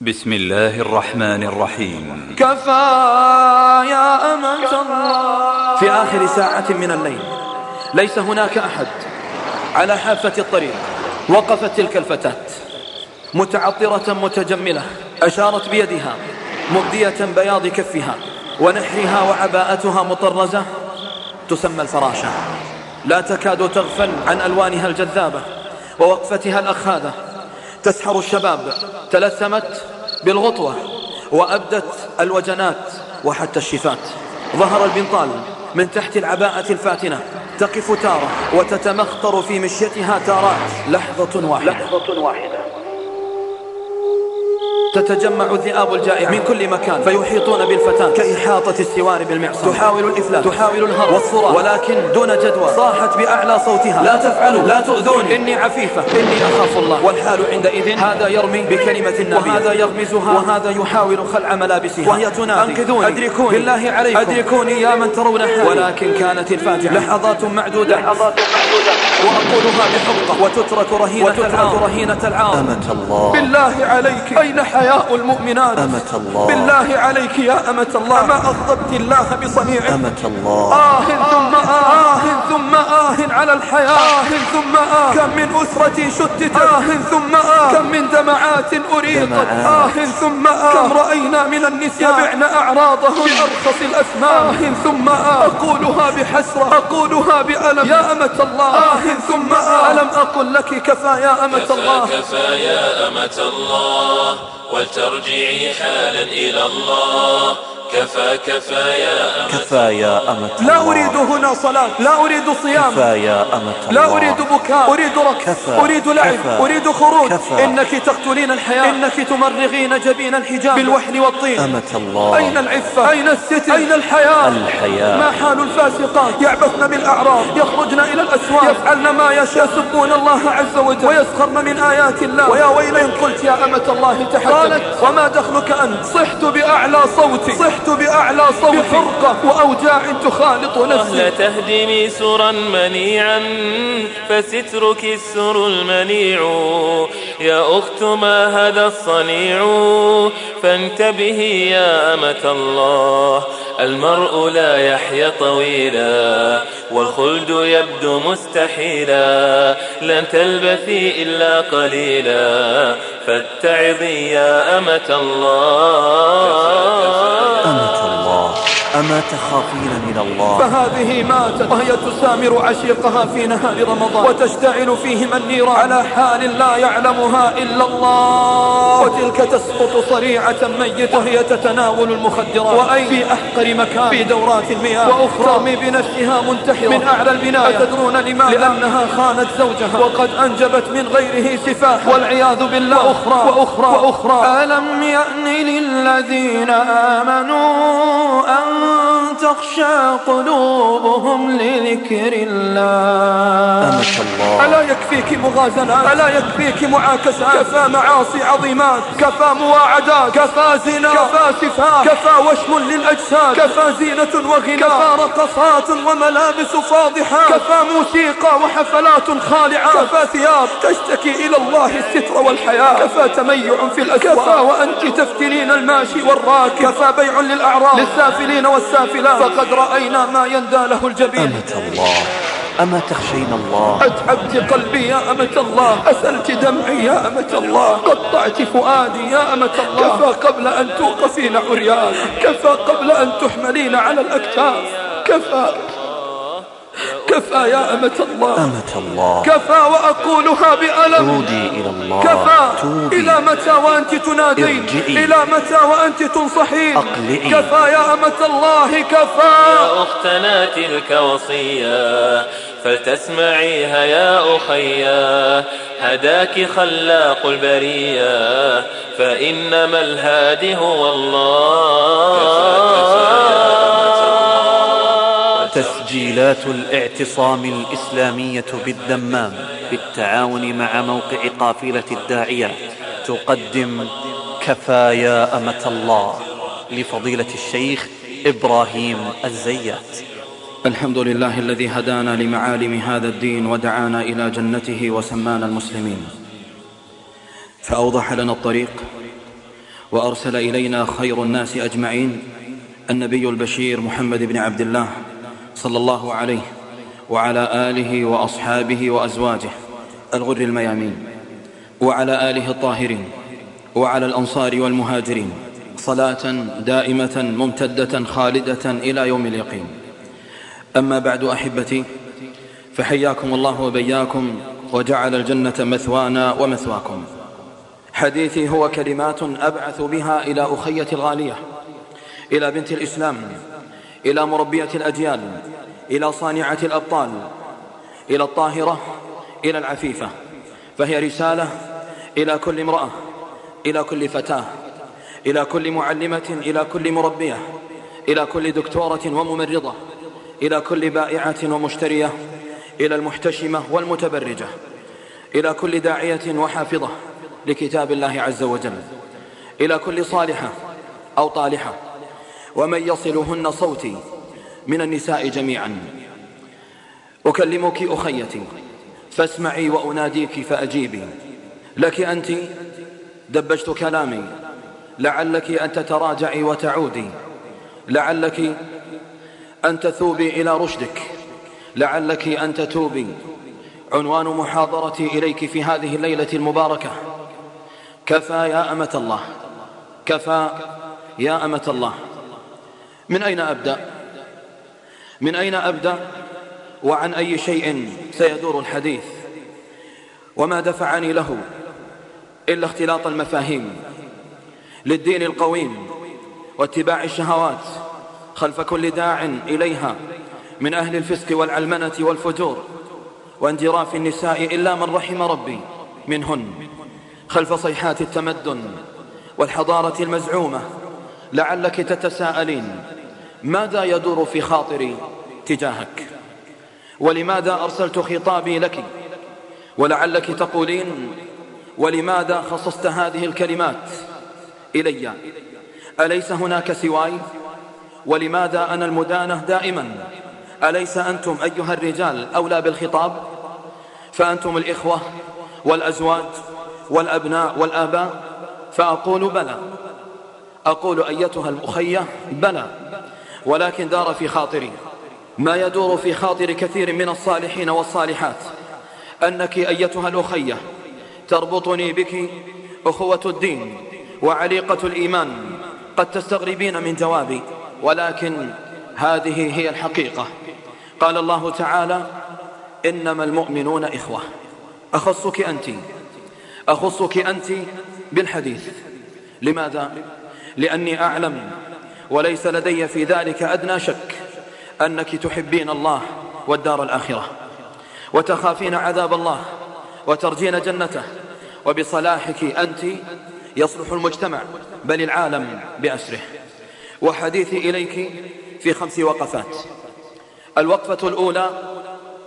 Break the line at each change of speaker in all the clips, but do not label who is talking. بسم الله الرحمن الرحيم
كفى يا أمان الله في آخر ساعة من الليل ليس هناك أحد على حافة الطريق وقفت تلك الفتاة متعطرة متجملة أشارت بيدها مبدية بياض كفها ونحرها وعباءتها مطرزة تسمى الفراشة لا تكاد تغفل عن ألوانها الجذابة ووقفتها الأخاذة تسحر الشباب تلثمت بالغطوة وأبدت الوجنات وحتى الشفات ظهر البنطال من تحت العباءة الفاتنة تقف تارة وتتمخطر في مشيتها تارات لحظة واحدة, لحظة واحدة تتجمع الذئاب الجائحة من كل مكان فيحيطون بالفتاة كإحاطة السوار بالمعصم تحاول الإفلات تحاول الهرب والثراء ولكن دون جدوى صاحت بأعلى صوتها لا تفعلوا لا تؤذوني إني عفيفة إني أخاف الله والحال عندئذ هذا يرمي بكلمة النبي وهذا يغمزها وهذا يحاول خلع ملابسها وهي تنادي أنقذوني أدركوني بالله عليكم أدركوني يا من ترون حالي ولكن كانت الفاجعة لحظات معدودة لحظات معدودة وأقولها بحقة وتترك رهينة وتترك رهينة العار أمت الله بالله عليك أين حياء المؤمنات أمت الله بالله عليك يا أمة الله ما أغضبت الله بصنيع أمت الله آه ثم آه, آه ثم آه على الحياة آه ثم آه كم من أسرة شتت آه ثم آه كم من دمعات أريقت آه ثم آه كم رأينا من النساء يبعن أعراضهم بأرخص الأسماء آه ثم آه أقولها بحسرة أقولها بألم يا أمة الله آه ثم ألم أقل لك كفى يا أمة الله كفى
يا أمة الله وترجعي حالا إلى الله كفى كفى يا أمة
كفى يا أمة لا أريد هنا صلاة لا أريد صيام كفى يا أمة لا أريد بكاء أريد ركض أريد لعب أريد خروج كفى إنك تقتلين الحياة إنك تمرغين جبين الحجاب بالوحل والطين أمة الله أين العفة أين الستر أين الحياة الحياة ما حال الفاسقات يعبثن بالأعراض يخرجن إلى الأسواق يفعلن ما يشاء يسبون الله عز وجل ويسخرن من آيات الله ويا ويل إن قلت يا أمة الله تحدث قالت وما دخلك أنت صحت بأعلى صوتي صحت بأعلى صوتي بفرقة وأوجاع تخالط نفسي لا
تهدمي سرا منيعا فسترك السر المنيع يا أخت ما هذا الصنيع فانتبهي يا أمة الله المرء لا يحيا طويلا والخلد يبدو مستحيلا لن تلبثي إلا قليلا فاتعظي
يا أمة الله أمة الله
أما تخافين من الله
فهذه ماتت وهي تسامر عشيقها في نهار رمضان وتشتعل فيهما النير على حال لا يعلمها إلا الله وتلك تسقط صريعة ميت وهي تتناول المخدرات وأي في أحقر مكان في دورات المياه وأخرى ترمي بنفسها منتحرة من أعلى البناية أتدرون لماذا لأنها خانت زوجها وقد أنجبت من غيره سفاحا والعياذ بالله وأخرى وأخرى وأخرى ألم يأن للذين آمنوا أن تخشى قلوبهم لذكر الله الله ألا يكفيك مغازلات ألا يكفيك معاكسات كفى معاصي عظيمات كفى مواعدات كفى زنا كفى سفاح كفى وشم للأجساد كفى زينة وغنى كفى رقصات وملابس فاضحة كفى موسيقى وحفلات خالعات كفى ثياب تشتكي إلى الله الستر والحياة كفى تميع في الأسواق كفى وأنت تفتنين الماشي والراكب كفى بيع للأعراض للسافلين والسافلات فقد رأينا ما يندى له الجبين أمت الله أما تخشين الله أتعبت قلبي يا أمة الله أسألت دمعي يا أمة الله قطعت فؤادي يا أمة الله كفى قبل أن توقفين عريان كفى قبل أن تحملين على الأكتاف كفى كفى يا أمة الله أمة الله كفى وأقولها بألم تودي
إلى الله كفى تودي. إلى متى وأنت
تنادين ارجئي. إلى متى وأنت تنصحين أقلئي كفى يا أمة الله كفى
يا أختنا تلك وصية فلتسمعيها يا أخيا هداك خلاق البرية فإنما الهادي هو الله تسجيلات الاعتصام الإسلامية بالدمام بالتعاون مع موقع قافلة الداعيات تقدم
كفايا أمة الله لفضيلة الشيخ إبراهيم الزيات الحمد لله الذي هدانا لمعالم هذا الدين ودعانا إلى جنته وسمانا المسلمين فأوضح لنا الطريق وأرسل إلينا خير الناس أجمعين النبي البشير محمد بن عبد الله صلى الله عليه وعلى آله وأصحابه وأزواجه الغر الميامين وعلى آله الطاهرين وعلى الأنصار والمهاجرين صلاة دائمة ممتدة خالدة إلى يوم اليقين أما بعد أحبتي فحياكم الله وبياكم وجعل الجنة مثوانا ومثواكم حديثي هو كلمات أبعث بها إلى أخية الغالية إلى بنت الإسلام إلى مربية الأجيال إلى صانعة الأبطال إلى الطاهرة إلى العفيفة فهي رسالة إلى كل امرأة إلى كل فتاة إلى كل معلمة إلى كل مربية إلى كل دكتورة وممرضة إلى كل بائعة ومشترية إلى المحتشمة والمتبرجة إلى كل داعية وحافظة لكتاب الله عز وجل إلى كل صالحة أو طالحة ومن يصلهن صوتي من النساء جميعا أكلمك أخيتي فاسمعي وأناديك فأجيبي لك أنت دبجت كلامي لعلك أن تتراجعي وتعودي لعلك أن تثوبي إلى رشدك لعلك أن تتوبي عنوان محاضرتي إليك في هذه الليلة المباركة كفى يا أمة الله كفى يا أمة الله من أين أبدأ من أين أبدأ وعن أي شيء سيدور الحديث وما دفعني له إلا اختلاط المفاهيم للدين القويم واتباع الشهوات خلف كل داع إليها من أهل الفسق والعلمنة والفجور واندراف النساء إلا من رحم ربي منهن خلف صيحات التمدن والحضارة المزعومة لعلك تتساءلين ماذا يدور في خاطري تجاهك ولماذا أرسلت خطابي لك ولعلك تقولين ولماذا خصصت هذه الكلمات إلي أليس هناك سواي ولماذا أنا المدانة دائما أليس أنتم أيها الرجال أولى بالخطاب فأنتم الإخوة والأزواج والأبناء والآباء فأقول بلى أقول أيتها المخية بلى ولكن دار في خاطري ما يدور في خاطر كثير من الصالحين والصالحات أنك أيتها الأخية تربطني بك أخوة الدين وعليقة الإيمان قد تستغربين من جوابي ولكن هذه هي الحقيقة قال الله تعالى إنما المؤمنون إخوة أخصك أنت أخصك أنت بالحديث لماذا؟ لأني أعلم وليس لدي في ذلك أدنى شك أنك تحبين الله والدار الآخرة وتخافين عذاب الله وترجين جنته وبصلاحك أنت يصلح المجتمع بل العالم بأسره وحديثي إليك في خمس وقفات الوقفة الأولى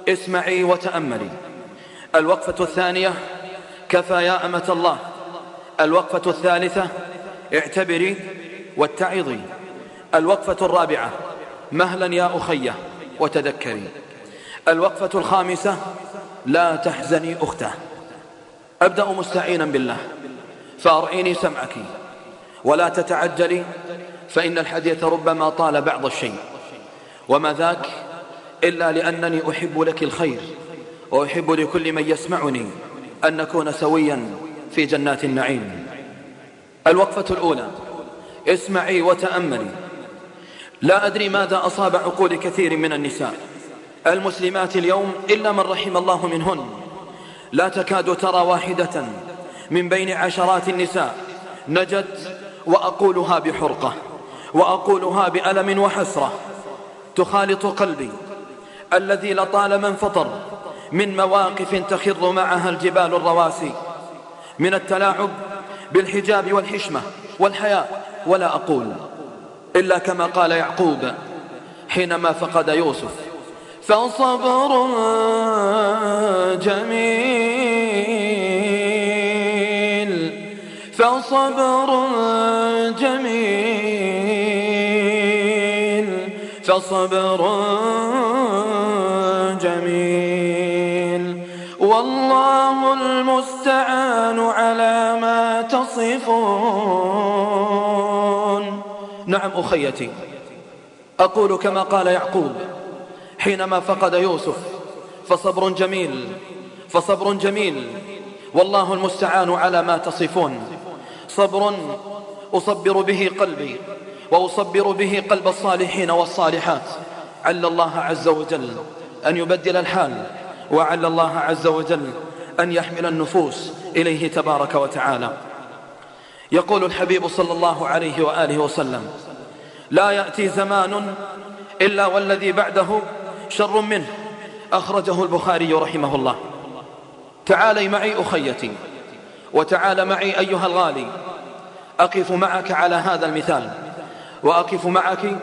اسمعي وتأملي الوقفة الثانية كفى يا أمة الله الوقفة الثالثة اعتبري واتعظي الوقفة الرابعة مهلا يا أخية وتذكري الوقفة الخامسة لا تحزني أخته أبدأ مستعينا بالله فأرعيني سمعك ولا تتعجلي فإن الحديث ربما طال بعض الشيء وما ذاك إلا لأنني أحب لك الخير وأحب لكل من يسمعني أن نكون سويا في جنات النعيم الوقفة الأولى اسمعي وتأملي لا أدري ماذا أصاب عقول كثير من النساء المسلمات اليوم إلا من رحم الله منهن لا تكاد ترى واحدة من بين عشرات النساء نجت وأقولها بحرقة وأقولها بألم وحسرة تخالط قلبي الذي لطالما انفطر من مواقف تخر معها الجبال الرواسي من التلاعب بالحجاب والحشمة والحياء ولا أقول إلا كما قال يعقوب حينما فقد يوسف فصبر جميل فصبر جميل فصبر جميل والله المستعان على ما تصفون نعم أخيتي أقول كما قال يعقوب حينما فقد يوسف فصبر جميل فصبر جميل والله المستعان على ما تصفون صبر أصبر به قلبي وأصبر به قلب الصالحين والصالحات عل الله عز وجل أن يبدل الحال وعل الله عز وجل أن يحمل النفوس إليه تبارك وتعالى يقول الحبيب صلى الله عليه وآله وسلم لا يأتي زمان إلا والذي بعده شر منه أخرجه البخاري رحمه الله تعالي معي أخيتي وتعال معي أيها الغالي أقف معك على هذا المثال وأقف معك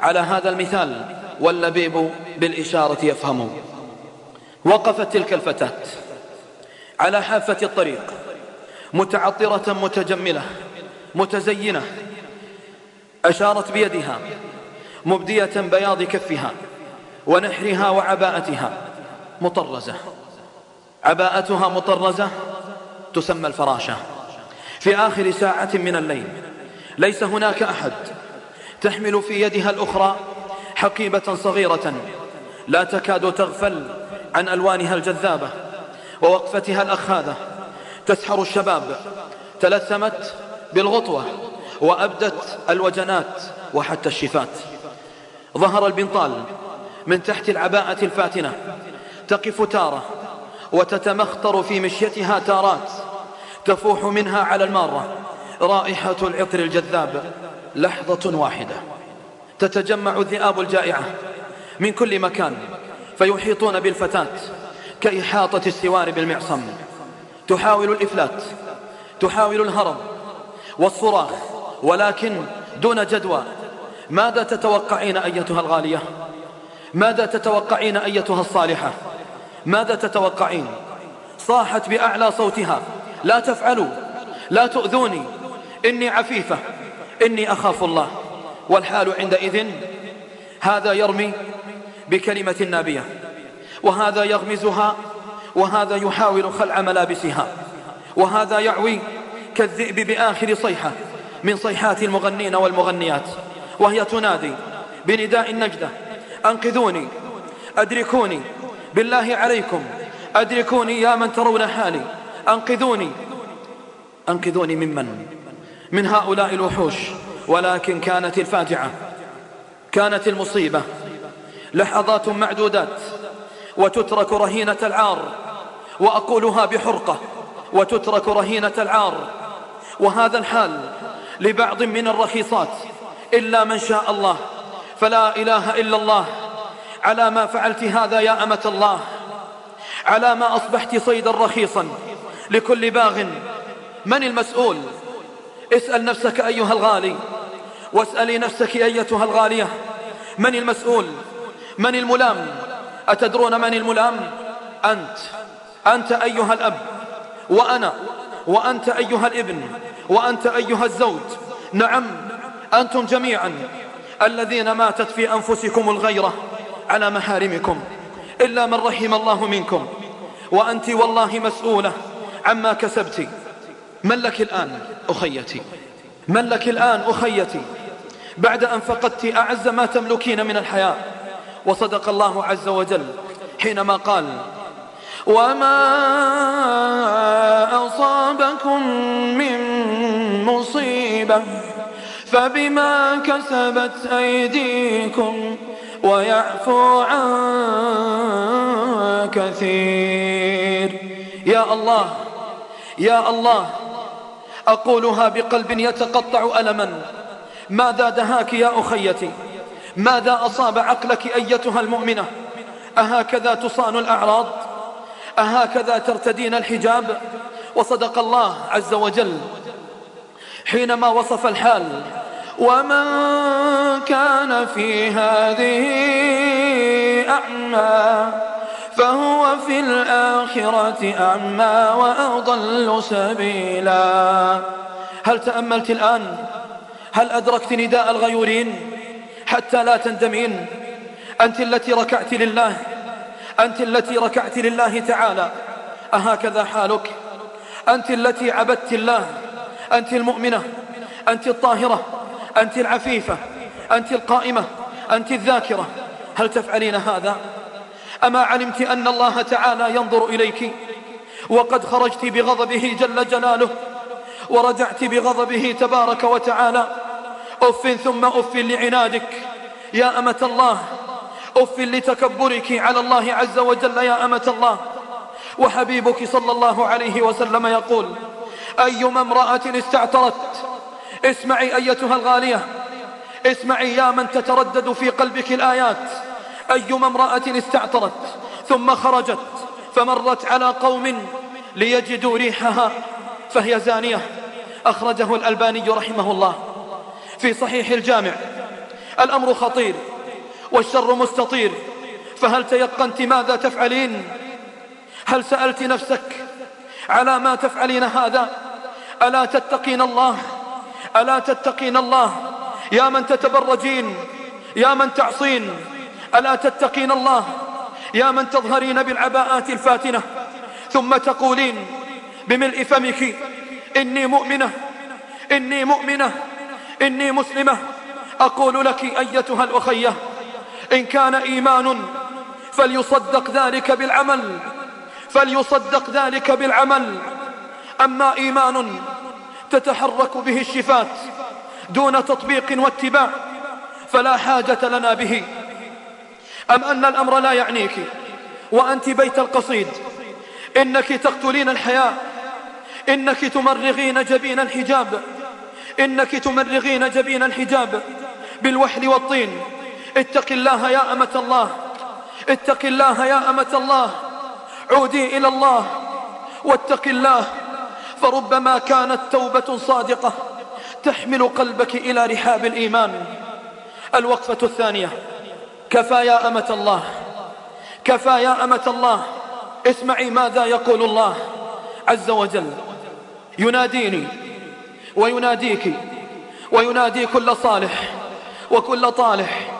على هذا المثال واللبيب بالإشارة يفهمه وقفت تلك الفتاة على حافة الطريق متعطرة متجملة متزينة أشارت بيدها مبدية بياض كفها ونحرها وعباءتها مطرزة عباءتها مطرزة تسمى الفراشة في آخر ساعة من الليل ليس هناك أحد تحمل في يدها الأخرى حقيبة صغيرة لا تكاد تغفل عن ألوانها الجذابة ووقفتها الأخاذة تسحر الشباب تلثمت بالغطوة وأبدت الوجنات وحتى الشفات ظهر البنطال من تحت العباءة الفاتنة تقف تارة وتتمخطر في مشيتها تارات تفوح منها على المارة رائحة العطر الجذاب لحظة واحدة تتجمع الذئاب الجائعة من كل مكان فيحيطون بالفتاة كإحاطة السوار بالمعصم تحاول الإفلات تحاول الهرب والصراخ ولكن دون جدوى ماذا تتوقعين أيتها الغالية ماذا تتوقعين أيتها الصالحة ماذا تتوقعين صاحت بأعلى صوتها لا تفعلوا لا تؤذوني إني عفيفة إني أخاف الله والحال عندئذ هذا يرمي بكلمة نابية وهذا يغمزها وهذا يحاول خلع ملابسها وهذا يعوي كالذئب بآخر صيحة من صيحات المغنين والمغنيات وهي تنادي بنداء النجدة أنقذوني أدركوني بالله عليكم أدركوني يا من ترون حالي أنقذوني أنقذوني ممن من هؤلاء الوحوش ولكن كانت الفاجعة كانت المصيبة لحظات معدودات وتترك رهينة العار وأقولها بحرقة وتترك رهينة العار وهذا الحال لبعض من الرخيصات إلا من شاء الله فلا إله إلا الله على ما فعلت هذا يا أمة الله على ما أصبحت صيدا رخيصا لكل باغ من المسؤول اسأل نفسك أيها الغالي واسألي نفسك أيتها الغالية من المسؤول من الملام أتدرون من الملام أنت أنت أيها الأب وأنا وأنت أيها الابن وأنت أيها الزوج نعم أنتم جميعا الذين ماتت في أنفسكم الغيرة على محارمكم إلا من رحم الله منكم وأنت والله مسؤولة عما كسبت من لك الآن أخيتي من لك الآن أخيتي بعد أن فقدت أعز ما تملكين من الحياة وصدق الله عز وجل حينما قال وما أصابكم من مصيبة فبما كسبت أيديكم ويعفو عن كثير يا الله يا الله أقولها بقلب يتقطع ألما ماذا دهاك يا أخيتي ماذا أصاب عقلك أيتها المؤمنة أهكذا تصان الأعراض؟ أهكذا ترتدين الحجاب وصدق الله عز وجل حينما وصف الحال ومن كان في هذه أعمى فهو في الآخرة أعمى وأضل سبيلا هل تأملت الآن هل أدركت نداء الغيورين حتى لا تندمين أنت التي ركعت لله أنت التي ركعت لله تعالى أهكذا حالك أنت التي عبدت الله أنت المؤمنة أنت الطاهرة أنت العفيفة أنت القائمة أنت الذاكرة هل تفعلين هذا؟ أما علمت أن الله تعالى ينظر إليك وقد خرجت بغضبه جل جلاله ورجعت بغضبه تبارك وتعالى أف ثم أف لعنادك يا أمة الله أف لتكبرك على الله عز وجل يا أمة الله وحبيبك صلى الله عليه وسلم يقول أيما امرأة استعترت اسمعي أيتها الغالية اسمعي يا من تتردد في قلبك الآيات أيما امرأة استعترت ثم خرجت فمرت على قوم ليجدوا ريحها فهي زانية أخرجه الألباني رحمه الله في صحيح الجامع الأمر خطير والشر مستطير فهل تيقنت ماذا تفعلين هل سألت نفسك على ما تفعلين هذا ألا تتقين الله ألا تتقين الله يا من تتبرجين يا من تعصين ألا تتقين الله يا من تظهرين بالعباءات الفاتنة ثم تقولين بملء فمك إني مؤمنة إني مؤمنة إني مسلمة أقول لك أيتها الأخية إن كان إيمان فليصدق ذلك بالعمل فليصدق ذلك بالعمل أما إيمان تتحرك به الشفات دون تطبيق واتباع فلا حاجة لنا به أم أن الأمر لا يعنيك وأنت بيت القصيد إنك تقتلين الحياة إنك تمرغين جبين الحجاب إنك تمرغين جبين الحجاب بالوحل والطين اتق الله يا أمة الله اتق الله يا أمة الله عودي إلى الله واتق الله فربما كانت توبة صادقة تحمل قلبك إلى رحاب الإيمان الوقفة الثانية كفى يا أمة الله كفى يا أمة الله اسمعي ماذا يقول الله عز وجل يناديني ويناديك وينادي كل صالح وكل طالح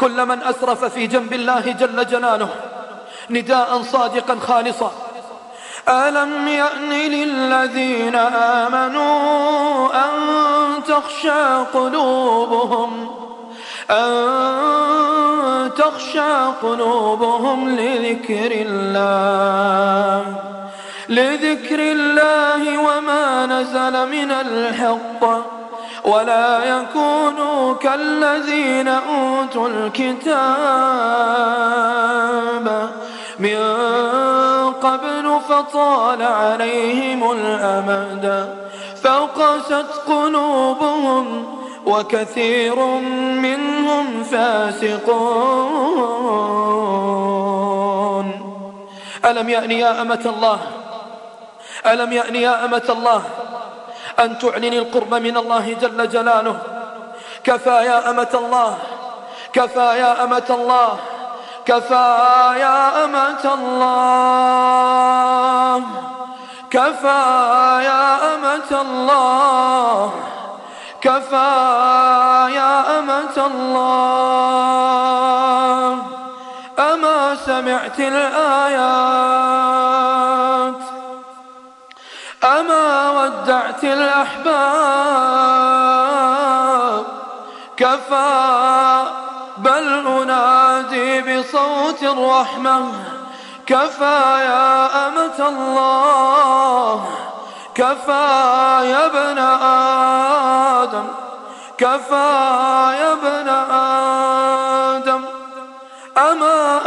كل من أسرف في جنب الله جل جلاله نداء صادقا خالصا ألم يأن للذين آمنوا أن تخشى قلوبهم أن تخشى قلوبهم لذكر الله لذكر الله وما نزل من الحق ولا يكونوا كالذين أوتوا الكتاب من قبل فطال عليهم الأمد فقست قلوبهم وكثير منهم فاسقون ألم يأني يا أمة الله ألم يأني يا أمة الله أن تعلن القرب من الله جل جلاله كفى يا أمة الله كفى يا أمة الله كفى يا أمة الله كفى يا أمة الله كفى يا أمة الله أما سمعت الآيات رحمة كفى يا أمة الله كفى يا ابن آدم كفى يا ابن آدم أما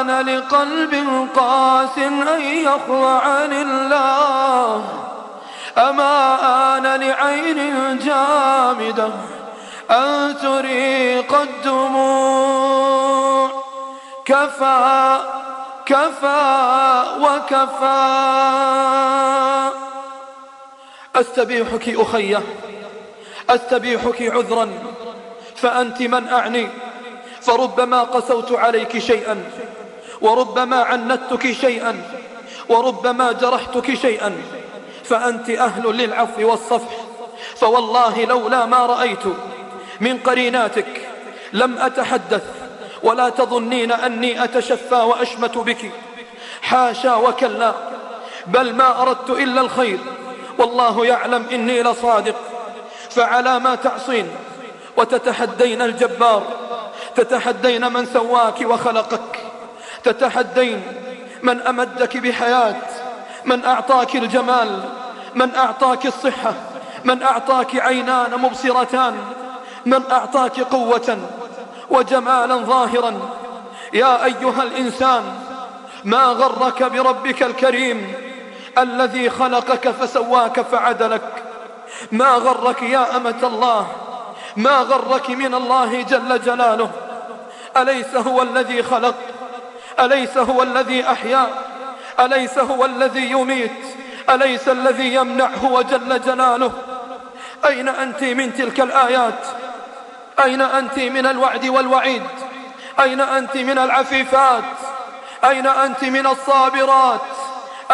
آن لقلب قاس أن يخضع لله أما آن لعين جامدة أن تريق الدموع كفى وكفى أستبيحك أخيه أستبيحك عذرا فأنت من أعني فربما قسوت عليك شيئا وربما عنتك شيئا وربما جرحتك شيئا فأنت أهل للعفو والصفح فوالله لولا ما رأيت من قريناتك لم أتحدث ولا تظنين أني أتشفى وأشمت بك حاشا وكلا بل ما أردت إلا الخير والله يعلم إني لصادق فعلى ما تعصين وتتحدين الجبار تتحدين من سواك وخلقك تتحدين من أمدك بحياة من أعطاك الجمال من أعطاك الصحة من أعطاك عينان مبصرتان من أعطاك قوة وجمالا ظاهرا يا أيها الإنسان ما غرك بربك الكريم الذي خلقك فسواك فعدلك ما غرك يا أمة الله ما غرك من الله جل جلاله أليس هو الذي خلق أليس هو الذي أحيا أليس هو الذي يميت أليس الذي يمنع هو جل جلاله أين أنت من تلك الآيات؟ أين أنت من الوعد والوعيد أين أنت من العفيفات أين أنت من الصابرات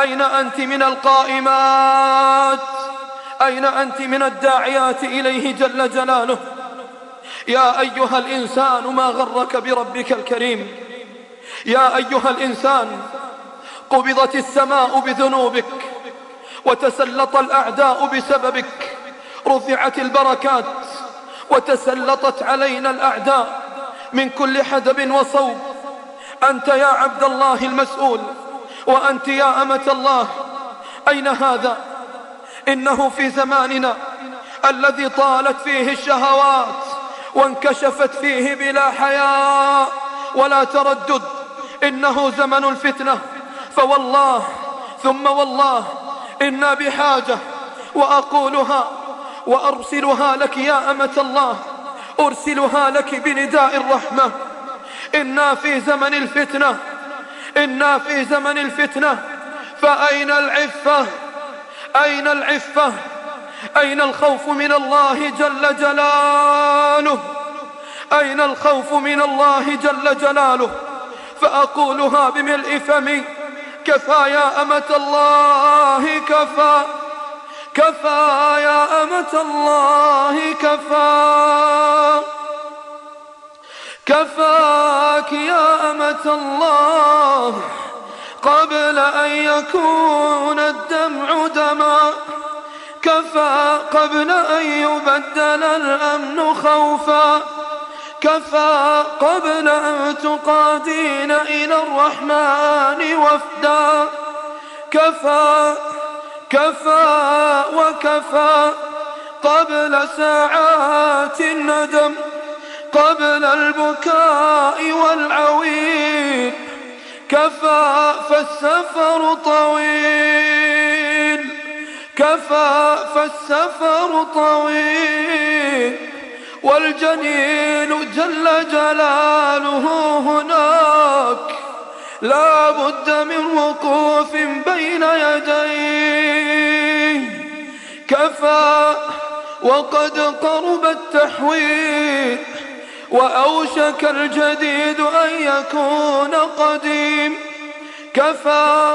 أين أنت من القائمات أين أنت من الداعيات إليه جل جلاله يا أيها الإنسان ما غرك بربك الكريم يا أيها الإنسان قبضت السماء بذنوبك وتسلط الأعداء بسببك رفعت البركات وتسلطت علينا الأعداء من كل حدب وصوب أنت يا عبد الله المسؤول وأنت يا أمة الله أين هذا إنه في زماننا الذي طالت فيه الشهوات وانكشفت فيه بلا حياء ولا تردد إنه زمن الفتنة فوالله ثم والله إنا بحاجة وأقولها وأرسلها لك يا أمة الله أرسلها لك بنداء الرحمة إنا في زمن الفتنة إنا في زمن الفتنة فأين العفة أين العفة أين الخوف من الله جل جلاله أين الخوف من الله جل جلاله فأقولها بملء فمي كفى يا أمة الله كفى كفى يا أمة الله كفى كفاك يا أمة الله قبل أن يكون الدمع دما كفى قبل أن يبدل الأمن خوفا كفى قبل أن تقادين إلى الرحمن وفدا كفى كفى وكفى قبل ساعات الندم قبل البكاء والعويل كفى فالسفر طويل كفى فالسفر طويل والجنين جل جلاله هناك لا بد من وقوف بين يديه كفى وقد قرب التحويل وأوشك الجديد أن يكون قديم كفى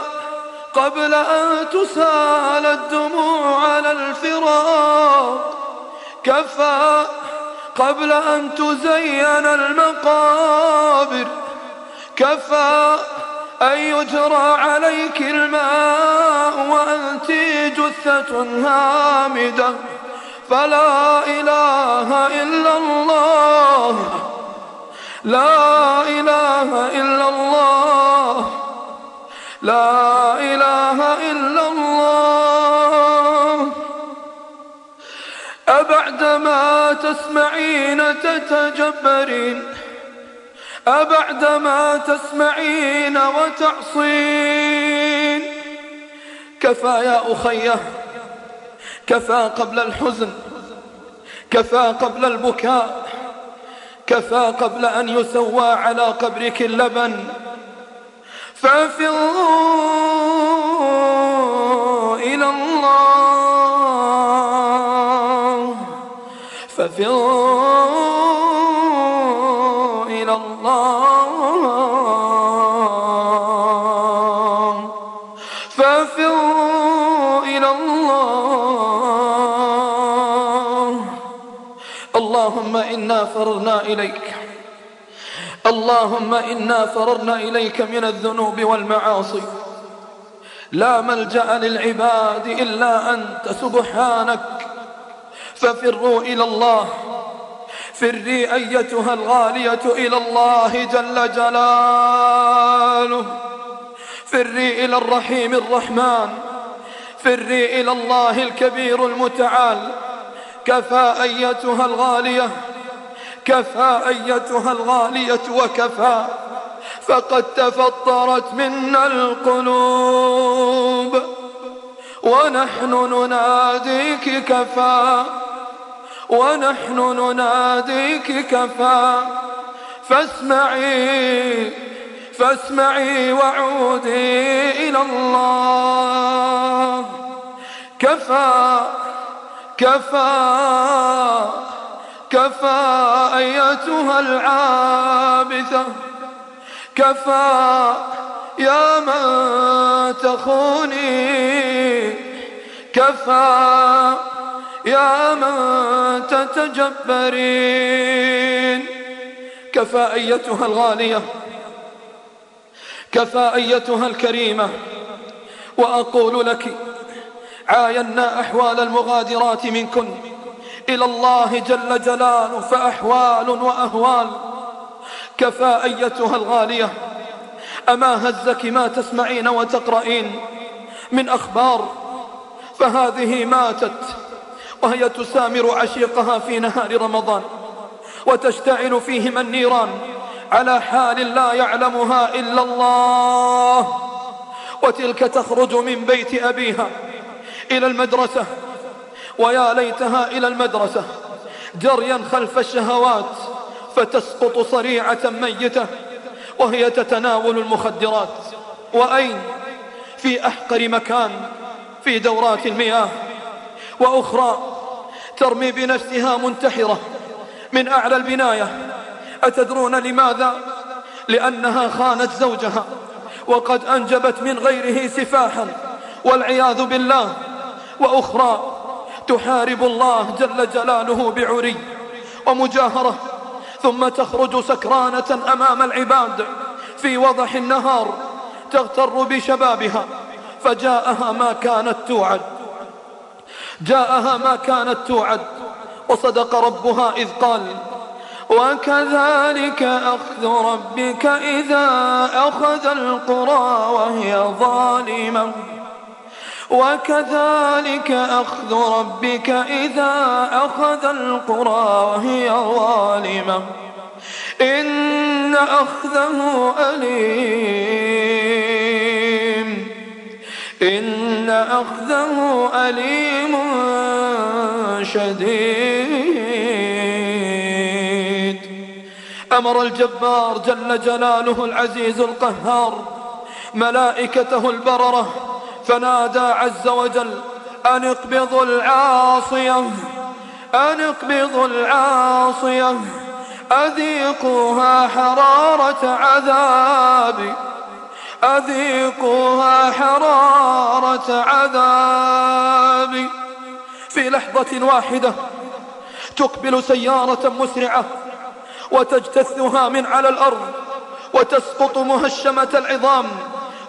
قبل أن تسال الدموع على الفراق كفى قبل أن تزين المقابر كفى أن يجرى عليك الماء وأنت جثة هامدة فلا إله إلا الله لا إله إلا الله لا إله إلا الله أبعدما تسمعين تتجبرين أبعد ما تسمعين وتعصين كفى يا أخيه كفى قبل الحزن كفى قبل البكاء كفى قبل أن يسوى على قبرك اللبن فافروا إلى الله ففروا فافروا إلى الله اللهم إنا فررنا إليك اللهم إنا فررنا إليك من الذنوب والمعاصي لا ملجأ للعباد إلا أنت سبحانك ففروا إلى الله فري أيتها الغالية إلى الله جل جلاله فري إلى الرحيم الرحمن فري إلى الله الكبير المتعال كفى أيتها الغالية كفى أيتها الغالية وكفى فقد تفطرت منا القلوب ونحن نناديك كفى ونحن نناديك كفى فاسمعي فاسمعي وعودي إلى الله كفى كفى كفى أيتها العابثة كفى يا من تخوني كفى يا من تتجبرين كفى أيتها الغالية كفى أيتها الكريمة وأقول لك عاينا أحوال المغادرات منكن إلى الله جل جلاله فأحوال وأهوال كفى أيتها الغالية أما هزك ما تسمعين وتقرأين من أخبار فهذه ماتت وهي تسامر عشيقها في نهار رمضان وتشتعل فيهما النيران على حال لا يعلمها إلا الله وتلك تخرج من بيت أبيها إلى المدرسة ويا ليتها إلى المدرسة جريا خلف الشهوات فتسقط صريعة ميتة وهي تتناول المخدرات وأين في أحقر مكان في دورات المياه وأخرى ترمي بنفسها منتحرة من أعلى البناية أتدرون لماذا لأنها خانت زوجها وقد أنجبت من غيره سفاحا والعياذ بالله وأخرى تحارب الله جل جلاله بعري ومجاهرة ثم تخرج سكرانة أمام العباد في وضح النهار تغتر بشبابها فجاءها ما كانت توعد جاءها ما كانت توعد وصدق ربها إذ قال وكذلك أخذ ربك إذا أخذ القرى وهي ظالمة وكذلك أخذ ربك إذا أخذ القرى وهي ظالمة إن أخذه أليم إن أخذه أليم شديد أمر الجبار جل جلاله العزيز القهار ملائكته البررة فنادى عز وجل أن اقبضوا العاصية أن اقبضوا العاصية أذيقوها حرارة عذابي أذيقوها حرارة عذابي في لحظة واحدة تقبل سيارة مسرعة وتجتثها من على الأرض وتسقط مهشمة العظام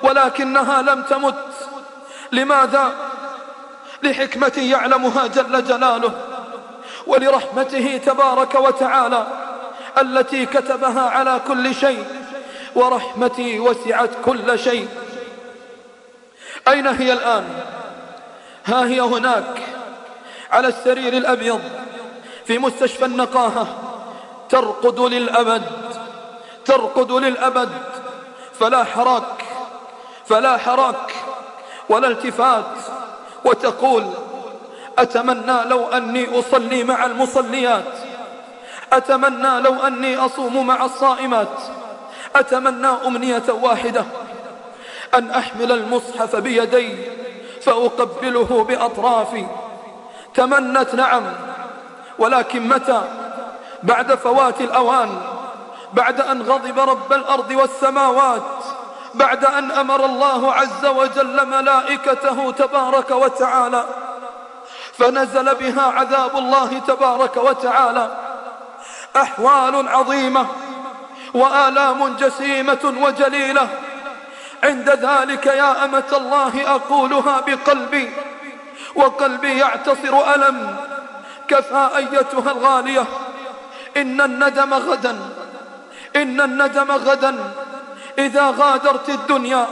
ولكنها لم تمت لماذا؟ لحكمة يعلمها جل جلاله ولرحمته تبارك وتعالى التي كتبها على كل شيء ورحمتي وسعت كل شيء أين هي الآن؟ ها هي هناك على السرير الأبيض في مستشفى النقاهة ترقد للأبد ترقد للأبد فلا حراك فلا حراك ولا التفات وتقول أتمنى لو أني أصلي مع المصليات أتمنى لو أني أصوم مع الصائمات أتمنى أمنية واحدة أن أحمل المصحف بيدي فأقبله بأطرافي تمنت نعم ولكن متى بعد فوات الأوان بعد أن غضب رب الأرض والسماوات بعد أن أمر الله عز وجل ملائكته تبارك وتعالى فنزل بها عذاب الله تبارك وتعالى أحوال عظيمة وآلام جسيمة وجليلة عند ذلك يا أمة الله أقولها بقلبي وقلبي يعتصر ألم كفى أيتها الغالية إن الندم غدا إن الندم غدا إذا غادرت الدنيا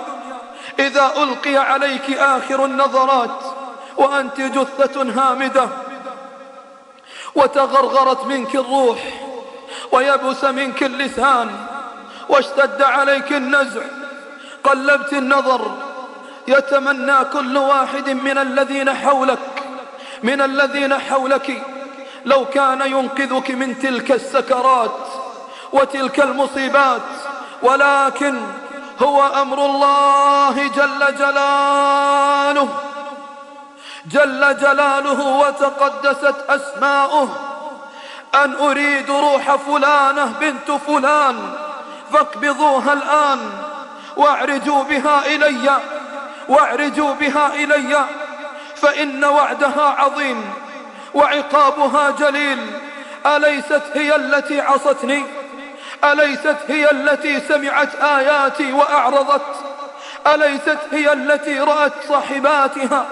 إذا ألقي عليك آخر النظرات وأنت جثة هامدة وتغرغرت منك الروح ويبس منك اللسان واشتد عليك النزع قلبت النظر يتمنى كل واحد من الذين حولك من الذين حولك لو كان ينقذك من تلك السكرات وتلك المصيبات ولكن هو أمر الله جل جلاله جل جلاله وتقدست أسماؤه أن أريد روح فلانة بنت فلان فاقبضوها الآن واعرجوا بها إلي واعرجوا بها إلي فإن وعدها عظيم وعقابها جليل أليست هي التي عصتني أليست هي التي سمعت آياتي وأعرضت أليست هي التي رأت صاحباتها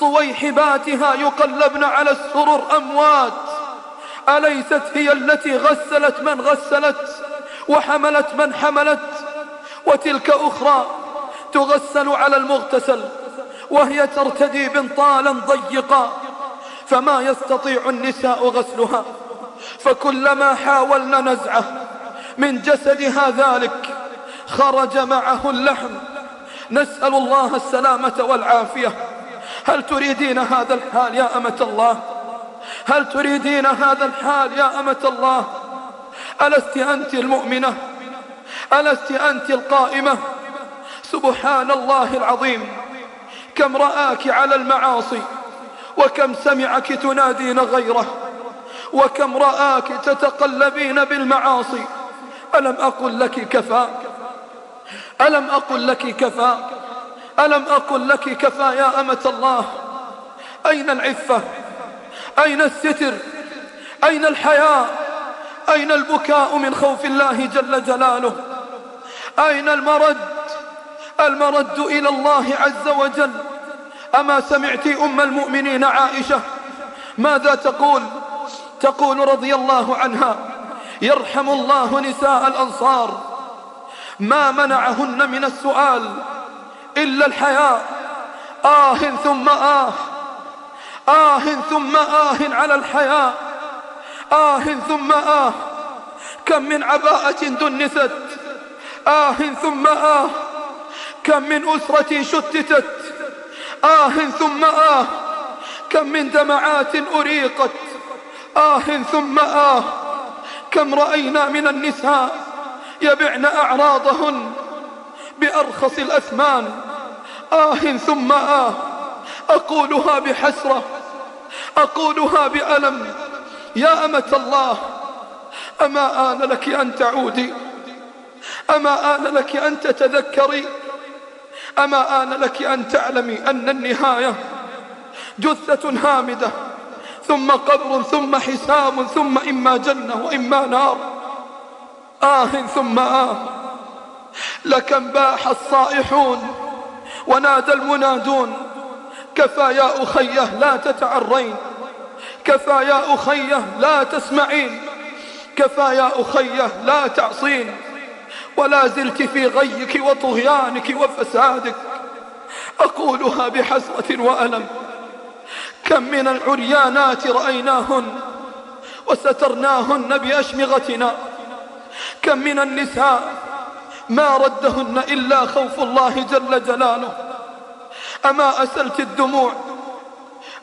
صويحباتها يقلبن على السرر أموات أليست هي التي غسلت من غسلت وحملت من حملت وتلك أخرى تغسل على المغتسل وهي ترتدي بنطالا ضيقا فما يستطيع النساء غسلها فكلما حاولن نزعه من جسدها ذلك خرج معه اللحم نسأل الله السلامة والعافية هل تريدين هذا الحال يا أمة الله هل تريدين هذا الحال يا أمة الله ألست أنت المؤمنة ألست أنت القائمة سبحان الله العظيم كم رآك على المعاصي وكم سمعك تنادين غيره وكم رآك تتقلبين بالمعاصي ألم أقل لك كفى ألم أقل لك كفى ألم أقل لك كفى يا أمة الله أين العفة أين الستر أين الحياء أين البكاء من خوف الله جل جلاله أين المرد المرد إلى الله عز وجل أما سمعت أم المؤمنين عائشة ماذا تقول تقول رضي الله عنها يرحم الله نساء الأنصار ما منعهن من السؤال إلا الحياء آه ثم آه آه ثم آه على الحياء آه ثم آه كم من عباءة دنست آه ثم آه كم من أسرة شتتت آه ثم آه كم من دمعات أريقت آه ثم آه كم رأينا من النساء يبعن أعراضهن بأرخص الأثمان آه ثم آه أقولها بحسرة أقولها بألم يا أمة الله أما آن لك أن تعودي أما آن لك أن تتذكري أما آن لك أن تعلمي أن النهاية جثة هامدة ثم قبر ثم حساب ثم إما جنة وإما نار آه ثم آه لكم باح الصائحون ونادى المنادون كفى يا أخيه لا تتعرين كفى يا أخيه لا تسمعين كفى يا أخيه لا تعصين ولا زلت في غيك وطغيانك وفسادك أقولها بحسرة وألم كم من العريانات رأيناهن وسترناهن بأشمغتنا كم من النساء ما ردهن إلا خوف الله جل جلاله أما أسلت الدموع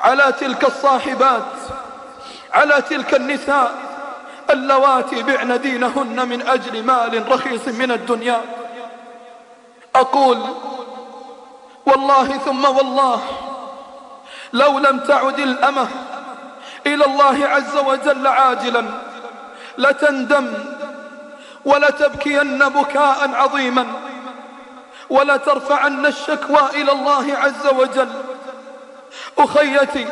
على تلك الصاحبات على تلك النساء اللواتي بعن دينهن من أجل مال رخيص من الدنيا أقول والله ثم والله لو لم تعد الأمة إلى الله عز وجل عاجلا لتندم ولتبكين بكاء عظيما ولترفعن الشكوى إلى الله عز وجل أخيتي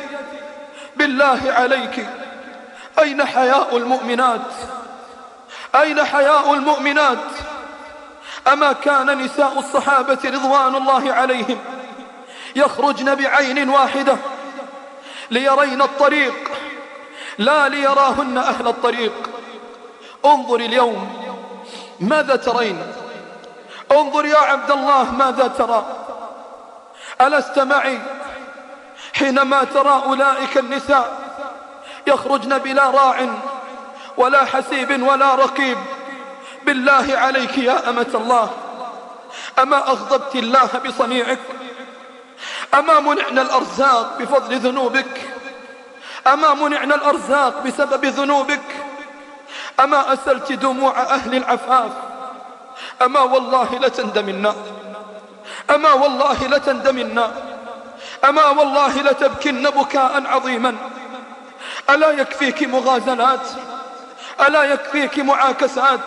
بالله عليك أين حياء المؤمنات أين حياء المؤمنات أما كان نساء الصحابة رضوان الله عليهم يخرجن بعين واحدة ليرين الطريق لا ليراهن أهل الطريق انظر اليوم ماذا ترين انظر يا عبد الله ماذا ترى ألست معي حينما ترى أولئك النساء يخرجن بلا راع ولا حسيب ولا رقيب بالله عليك يا أمة الله أما أغضبت الله بصنيعك أما منعنا الأرزاق بفضل ذنوبك أما منعنا الأرزاق بسبب ذنوبك أما أسلت دموع أهل العفاف أما والله لتندمنا أما والله لتندمنا أما والله لتبكن بكاء عظيما ألا يكفيك مغازلات ألا يكفيك معاكسات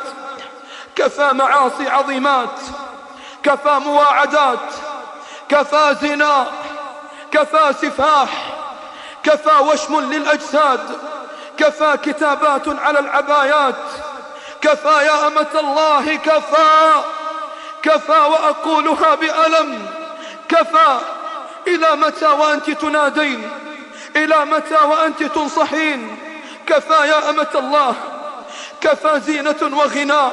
كفى معاصي عظيمات كفى مواعدات كفى زنا كفى سفاح كفى وشم للأجساد كفى كتابات على العبايات كفى يا أمة الله كفى كفى وأقولها بألم كفى إلى متى وأنت تنادين إلى متى وأنت تنصحين كفى يا أمة الله كفى زينة وغناء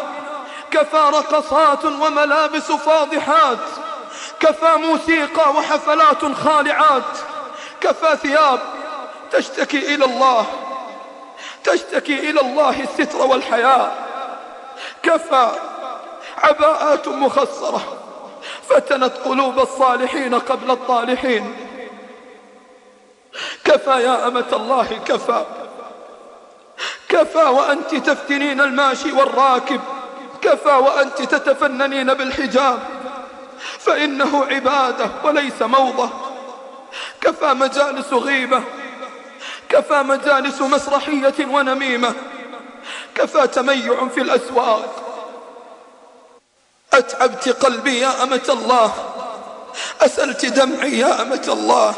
كفى رقصات وملابس فاضحات كفى موسيقى وحفلات خالعات كفى ثياب تشتكي إلى الله تشتكي إلى الله الستر والحياء كفى عباءات مخصرة فتنت قلوب الصالحين قبل الطالحين كفى يا أمة الله كفى كفى وأنت تفتنين الماشي والراكب كفى وأنت تتفننين بالحجاب فإنه عبادة وليس موضة كفى مجالس غيبة كفى مجالس مسرحية ونميمة كفى تميع في الأسواق أتعبت قلبي يا أمة الله أسلت دمعي يا أمة الله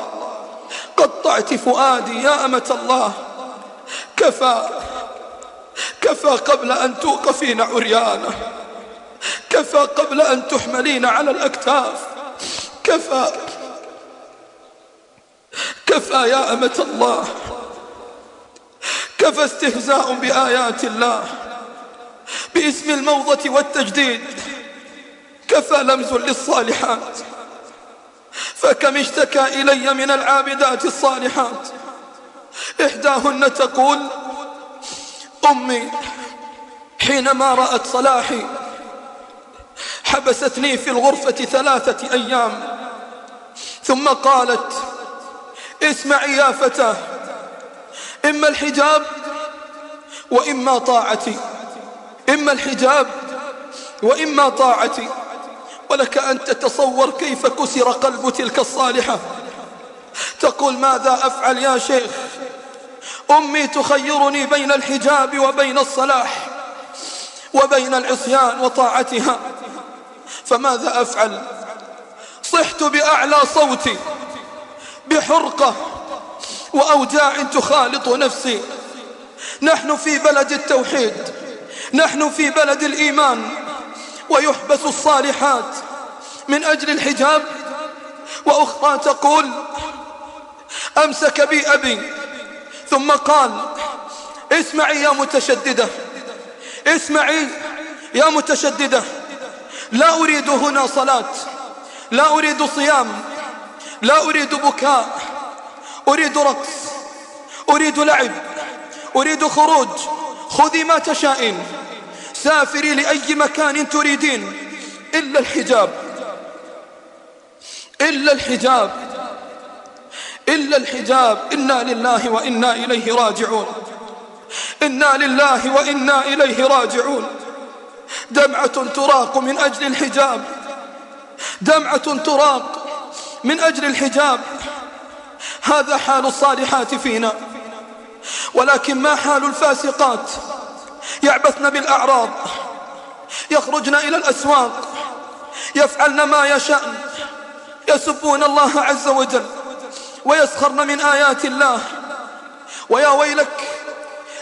قطعت فؤادي يا أمة الله كفى كفى قبل أن توقفين عريانة كفى قبل أن تحملين على الأكتاف كفى كفى يا أمة الله كفى استهزاء بآيات الله باسم الموضة والتجديد كفى لمز للصالحات فكم اشتكى إلي من العابدات الصالحات إحداهن تقول أمي حينما رأت صلاحي حبستني في الغرفة ثلاثة أيام ثم قالت اسمعي يا فتاه إما الحجاب وإما طاعتي إما الحجاب وإما طاعتي ولك أن تتصور كيف كسر قلب تلك الصالحة تقول ماذا أفعل يا شيخ أمي تخيرني بين الحجاب وبين الصلاح وبين العصيان وطاعتها فماذا أفعل صحت بأعلى صوتي بحرقة وأوجاع تخالط نفسي نحن في بلد التوحيد نحن في بلد الإيمان ويحبس الصالحات من أجل الحجاب وأخرى تقول أمسك بي أبي ثم قال اسمعي يا متشددة اسمعي يا متشددة لا أريد هنا صلاة لا أريد صيام لا أريد بكاء أريد رقص أريد لعب أريد خروج خذي ما تشائين سافري لأي مكان تريدين إلا الحجاب إلا الحجاب إلا الحجاب إنا لله وإنا إليه راجعون إنا لله وإنا إليه راجعون دمعة تراق من أجل الحجاب دمعة تراق من أجل الحجاب هذا حال الصالحات فينا ولكن ما حال الفاسقات؟ يعبثن بالأعراض يخرجن إلى الأسواق يفعلن ما يشاء يسبون الله عز وجل ويسخرن من آيات الله ويا ويلك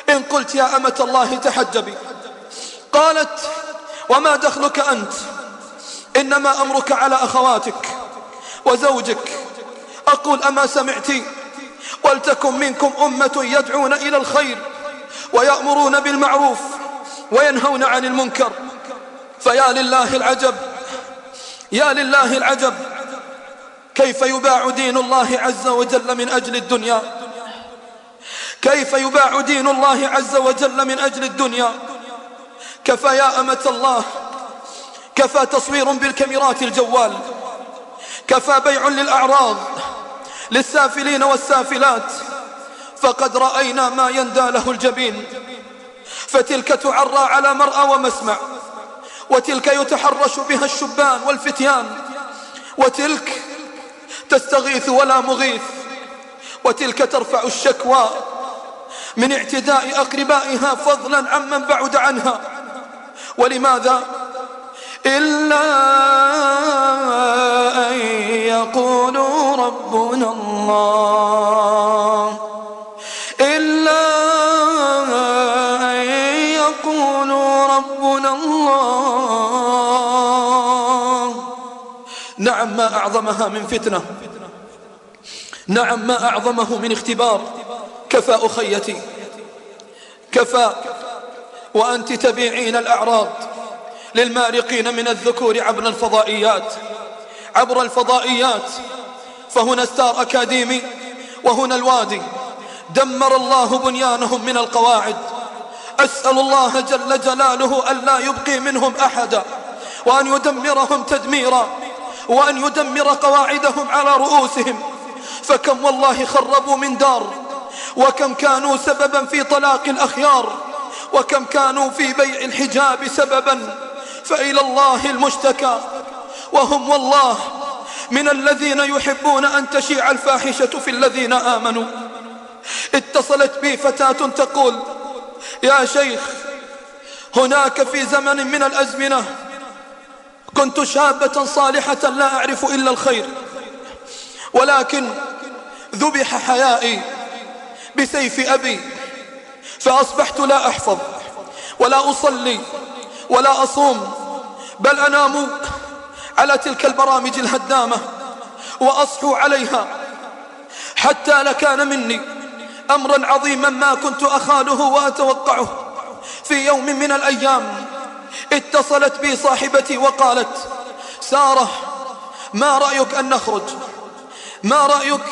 إن قلت يا أمة الله تحجبي قالت وما دخلك أنت إنما أمرك على أخواتك وزوجك أقول أما سمعتي ولتكن منكم أمة يدعون إلى الخير ويأمرون بالمعروف وينهون عن المنكر فيا لله العجب يا لله العجب كيف يباع دين الله عز وجل من أجل الدنيا كيف يباع دين الله عز وجل من أجل الدنيا كفى يا أمة الله كفى تصوير بالكاميرات الجوال كفى بيع للأعراض للسافلين والسافلات فقد رأينا ما يندى له الجبين فتلك تعرى على مرأى ومسمع وتلك يتحرش بها الشبان والفتيان وتلك تستغيث ولا مغيث وتلك ترفع الشكوى من اعتداء أقربائها فضلا عمن بعد عنها ولماذا إلا أن يقولوا ربنا الله أعظمها من فتنة نعم ما أعظمه من اختبار كفى أخيتي كفى وأنت تبيعين الأعراض للمارقين من الذكور عبر الفضائيات عبر الفضائيات فهنا ستار أكاديمي وهنا الوادي دمر الله بنيانهم من القواعد أسأل الله جل جلاله أن لا يبقي منهم أحدا وأن يدمرهم تدميرا وأن يدمر قواعدهم على رؤوسهم فكم والله خربوا من دار وكم كانوا سببا في طلاق الأخيار وكم كانوا في بيع الحجاب سببا فإلى الله المشتكى وهم والله من الذين يحبون أن تشيع الفاحشة في الذين آمنوا اتصلت بي فتاة تقول يا شيخ هناك في زمن من الأزمنة كنت شابة صالحة لا أعرف إلا الخير ولكن ذبح حيائي بسيف أبي فأصبحت لا أحفظ ولا أصلي ولا أصوم بل أنام على تلك البرامج الهدامة وأصحو عليها حتى لكان مني أمرا عظيما ما كنت أخاله وأتوقعه في يوم من الأيام اتصلت بي صاحبتي وقالت سارة ما رأيك أن نخرج ما رأيك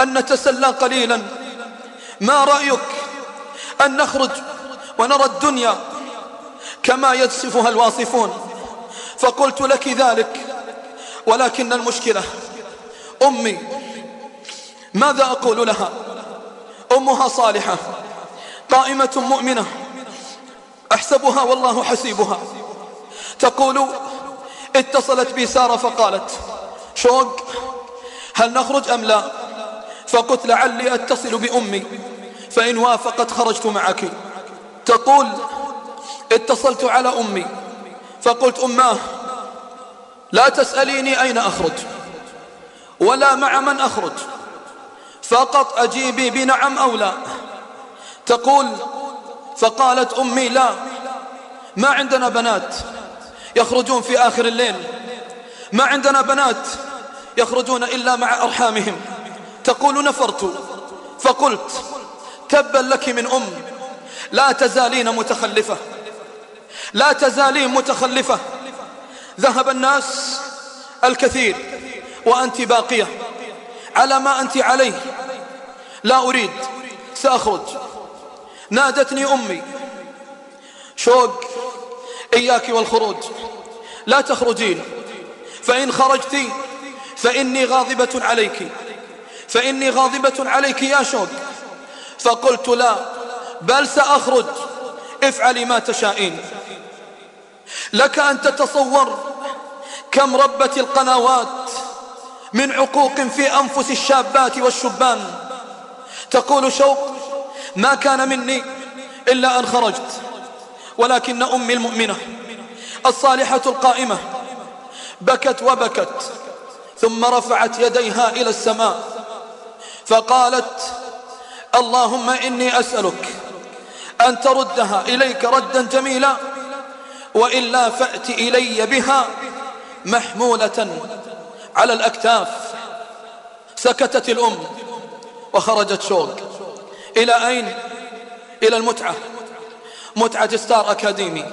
أن نتسلى قليلا ما رأيك أن نخرج ونرى الدنيا كما يدسفها الواصفون فقلت لك ذلك ولكن المشكلة أمي ماذا أقول لها أمها صالحة قائمة مؤمنة أحسبها والله حسيبها تقول اتصلت بي سارة فقالت شوق هل نخرج أم لا فقلت لعلي أتصل بأمي فإن وافقت خرجت معك تقول اتصلت على أمي فقلت أماه لا تسأليني أين أخرج ولا مع من أخرج فقط أجيبي بنعم أو لا تقول فقالت أمي لا ما عندنا بنات يخرجون في آخر الليل ما عندنا بنات يخرجون إلا مع أرحامهم تقول نفرت فقلت تبا لك من أم لا تزالين متخلفة لا تزالين متخلفة ذهب الناس الكثير وأنت باقية على ما أنت عليه لا أريد سأخرج نادتني أمي شوق إياك والخروج لا تخرجين فإن خرجت فإني غاضبة عليك فإني غاضبة عليك يا شوق فقلت لا بل سأخرج افعلي ما تشائين لك أن تتصور كم ربت القنوات من عقوق في أنفس الشابات والشبان تقول شوق ما كان مني إلا أن خرجت ولكن أمي المؤمنة الصالحة القائمة بكت وبكت ثم رفعت يديها إلى السماء فقالت اللهم إني أسألك أن تردها إليك ردا جميلا وإلا فأت إلي بها محمولة على الأكتاف سكتت الأم وخرجت شوق إلى أين إلى المتعة متعة ستار أكاديمي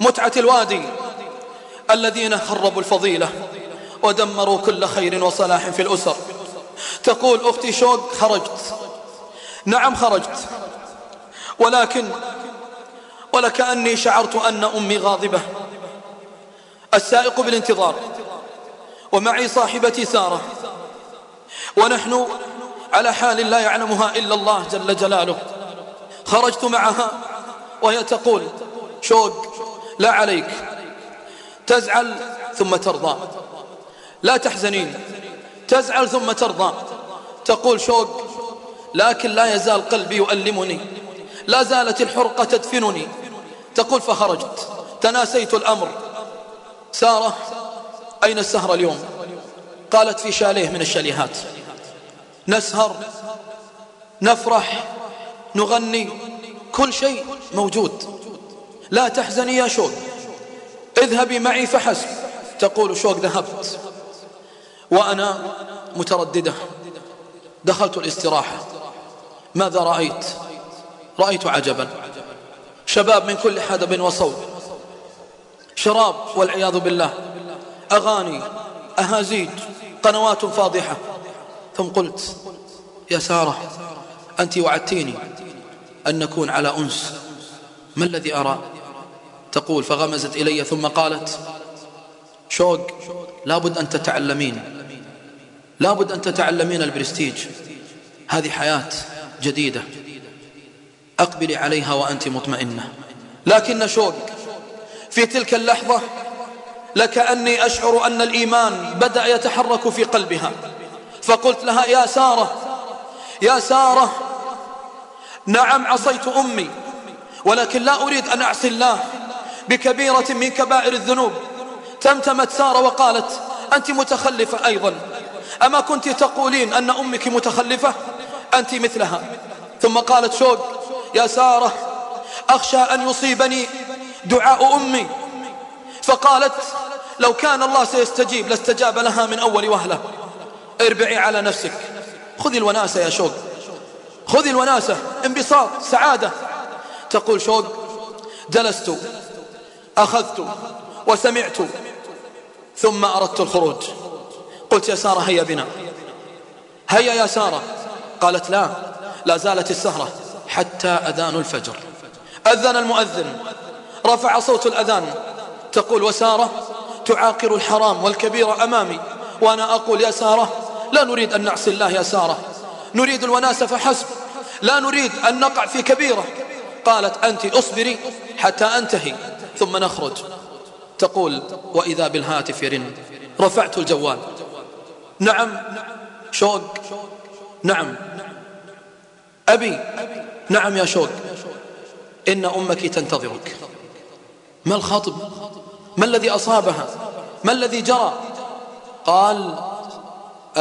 متعة الوادي الذين خربوا الفضيلة ودمروا كل خير وصلاح في الأسر تقول أختي شوق خرجت نعم خرجت ولكن ولكأني شعرت أن أمي غاضبة السائق بالانتظار ومعي صاحبتي سارة ونحن على حال لا يعلمها إلا الله جل جلاله خرجت معها وهي تقول شوق لا عليك تزعل ثم ترضى لا تحزنين تزعل ثم ترضى تقول شوق لكن لا يزال قلبي يؤلمني لا زالت الحرقة تدفنني تقول فخرجت تناسيت الأمر سارة أين السهرة اليوم قالت في شاليه من الشاليهات نسهر نفرح نغني كل شيء موجود لا تحزني يا شوق اذهبي معي فحسب تقول شوق ذهبت وأنا مترددة دخلت الاستراحة ماذا رأيت رأيت عجبا شباب من كل حدب وصوب شراب والعياذ بالله أغاني أهازيج قنوات فاضحة ثم قلت يا سارة أنت وعدتيني أن نكون على أنس ما الذي أرى تقول فغمزت إلي ثم قالت شوق لابد أن تتعلمين لابد أن تتعلمين البرستيج هذه حياة جديدة أقبلي عليها وأنت مطمئنة لكن شوق في تلك اللحظة لكأني أشعر أن الإيمان بدأ يتحرك في قلبها فقلت لها يا سارة يا سارة نعم عصيت أمي ولكن لا أريد أن أعصي الله بكبيرة من كبائر الذنوب تمتمت سارة وقالت أنت متخلفة أيضا أما كنت تقولين أن أمك متخلفة أنت مثلها ثم قالت شوق يا سارة أخشى أن يصيبني دعاء أمي فقالت لو كان الله سيستجيب لاستجاب لها من أول وهله اربعي على نفسك خذي الوناسة يا شوق خذي الوناسة انبساط سعادة تقول شوق جلست أخذت وسمعت ثم أردت الخروج قلت يا سارة هيا بنا هيا يا سارة قالت لا لا زالت السهرة حتى أذان الفجر أذن المؤذن رفع صوت الأذان تقول وسارة تعاقر الحرام والكبير أمامي وأنا أقول يا سارة لا نريد أن نعصي الله يساره نريد الوناس فحسب لا نريد أن نقع في كبيرة قالت أنت أصبري حتى أنتهي ثم نخرج تقول وإذا بالهاتف يرن رفعت الجوال نعم شوق نعم أبي نعم يا شوق إن أمك تنتظرك ما الخاطب ما الذي أصابها ما الذي جرى قال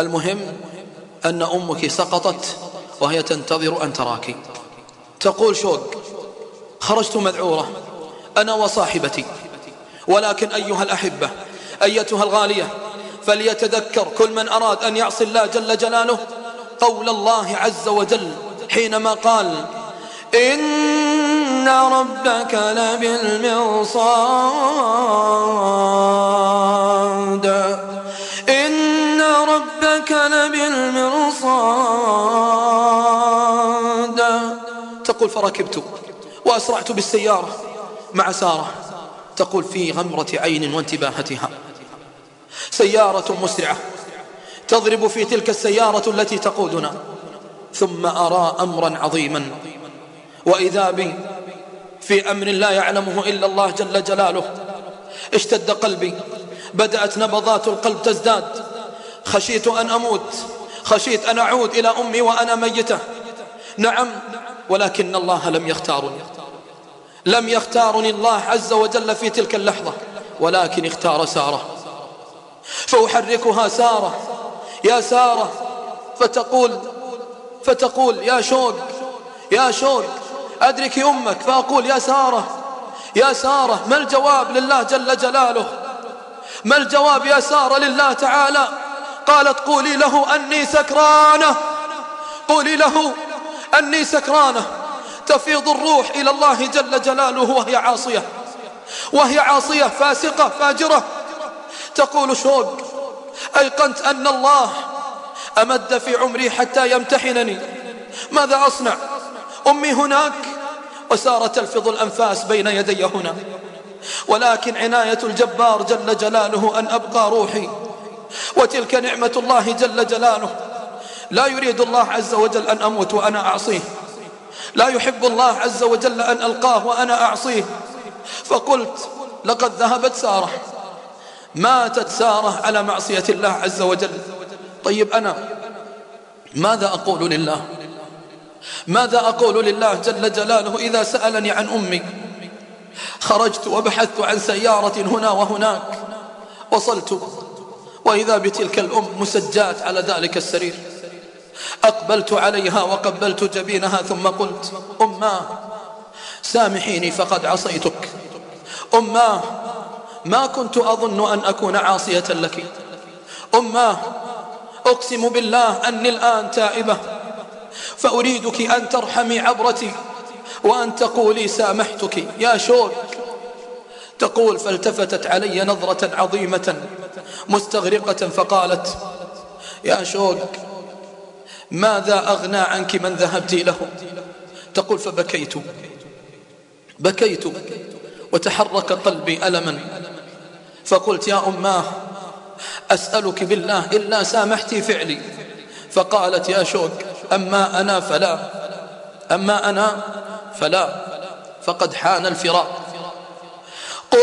المهم أن أمك سقطت وهي تنتظر أن تراك تقول شوق خرجت مذعورة أنا وصاحبتي ولكن أيها الأحبة أيتها الغالية فليتذكر كل من أراد أن يعصي الله جل جلاله قول الله عز وجل حينما قال إن ربك لبالمرصاد تمكن بالمرصاد تقول فركبت وأسرعت بالسيارة مع سارة تقول في غمرة عين وانتباهتها سيارة مسرعة تضرب في تلك السيارة التي تقودنا ثم أرى أمرا عظيما وإذا بي في أمر لا يعلمه إلا الله جل جلاله اشتد قلبي بدأت نبضات القلب تزداد خشيت أن أموت خشيت أن أعود إلى أمي وأنا ميتة نعم ولكن الله لم يختارني لم يختارني الله عز وجل في تلك اللحظة ولكن اختار سارة فأحركها سارة يا سارة فتقول فتقول يا شوق يا شوق أدرك أمك فأقول يا سارة يا سارة ما الجواب لله جل جلاله ما الجواب يا سارة لله تعالى قالت قولي له أني سكرانة قولي له أني سكرانة تفيض الروح إلى الله جل جلاله وهي عاصية وهي عاصية فاسقة فاجرة تقول شوق أيقنت أن الله أمد في عمري حتى يمتحنني ماذا أصنع أمي هناك وسار تلفظ الأنفاس بين يدي هنا ولكن عناية الجبار جل جلاله أن أبقى روحي وتلك نعمة الله جل جلاله لا يريد الله عز وجل أن أموت وأنا أعصيه لا يحب الله عز وجل أن ألقاه وأنا أعصيه فقلت لقد ذهبت سارة ماتت سارة على معصية الله عز وجل طيب أنا ماذا أقول لله ماذا أقول لله جل جلاله إذا سألني عن أمي خرجت وبحثت عن سيارة هنا وهناك وصلت وإذا بتلك الأم مسجات على ذلك السرير أقبلت عليها وقبلت جبينها ثم قلت أماه سامحيني فقد عصيتك أماه ما كنت أظن أن أكون عاصية لك أماه أقسم بالله أني الآن تائبة فأريدك أن ترحمي عبرتي وأن تقولي سامحتك يا شوك تقول فالتفتت علي نظرة عظيمة مستغرقة فقالت يا شوق ماذا أغنى عنك من ذهبت له تقول فبكيت بكيت وتحرك قلبي ألما فقلت يا أماه أسألك بالله إلا سامحتي فعلي فقالت يا شوق أما أنا فلا أما أنا فلا فقد حان الفراق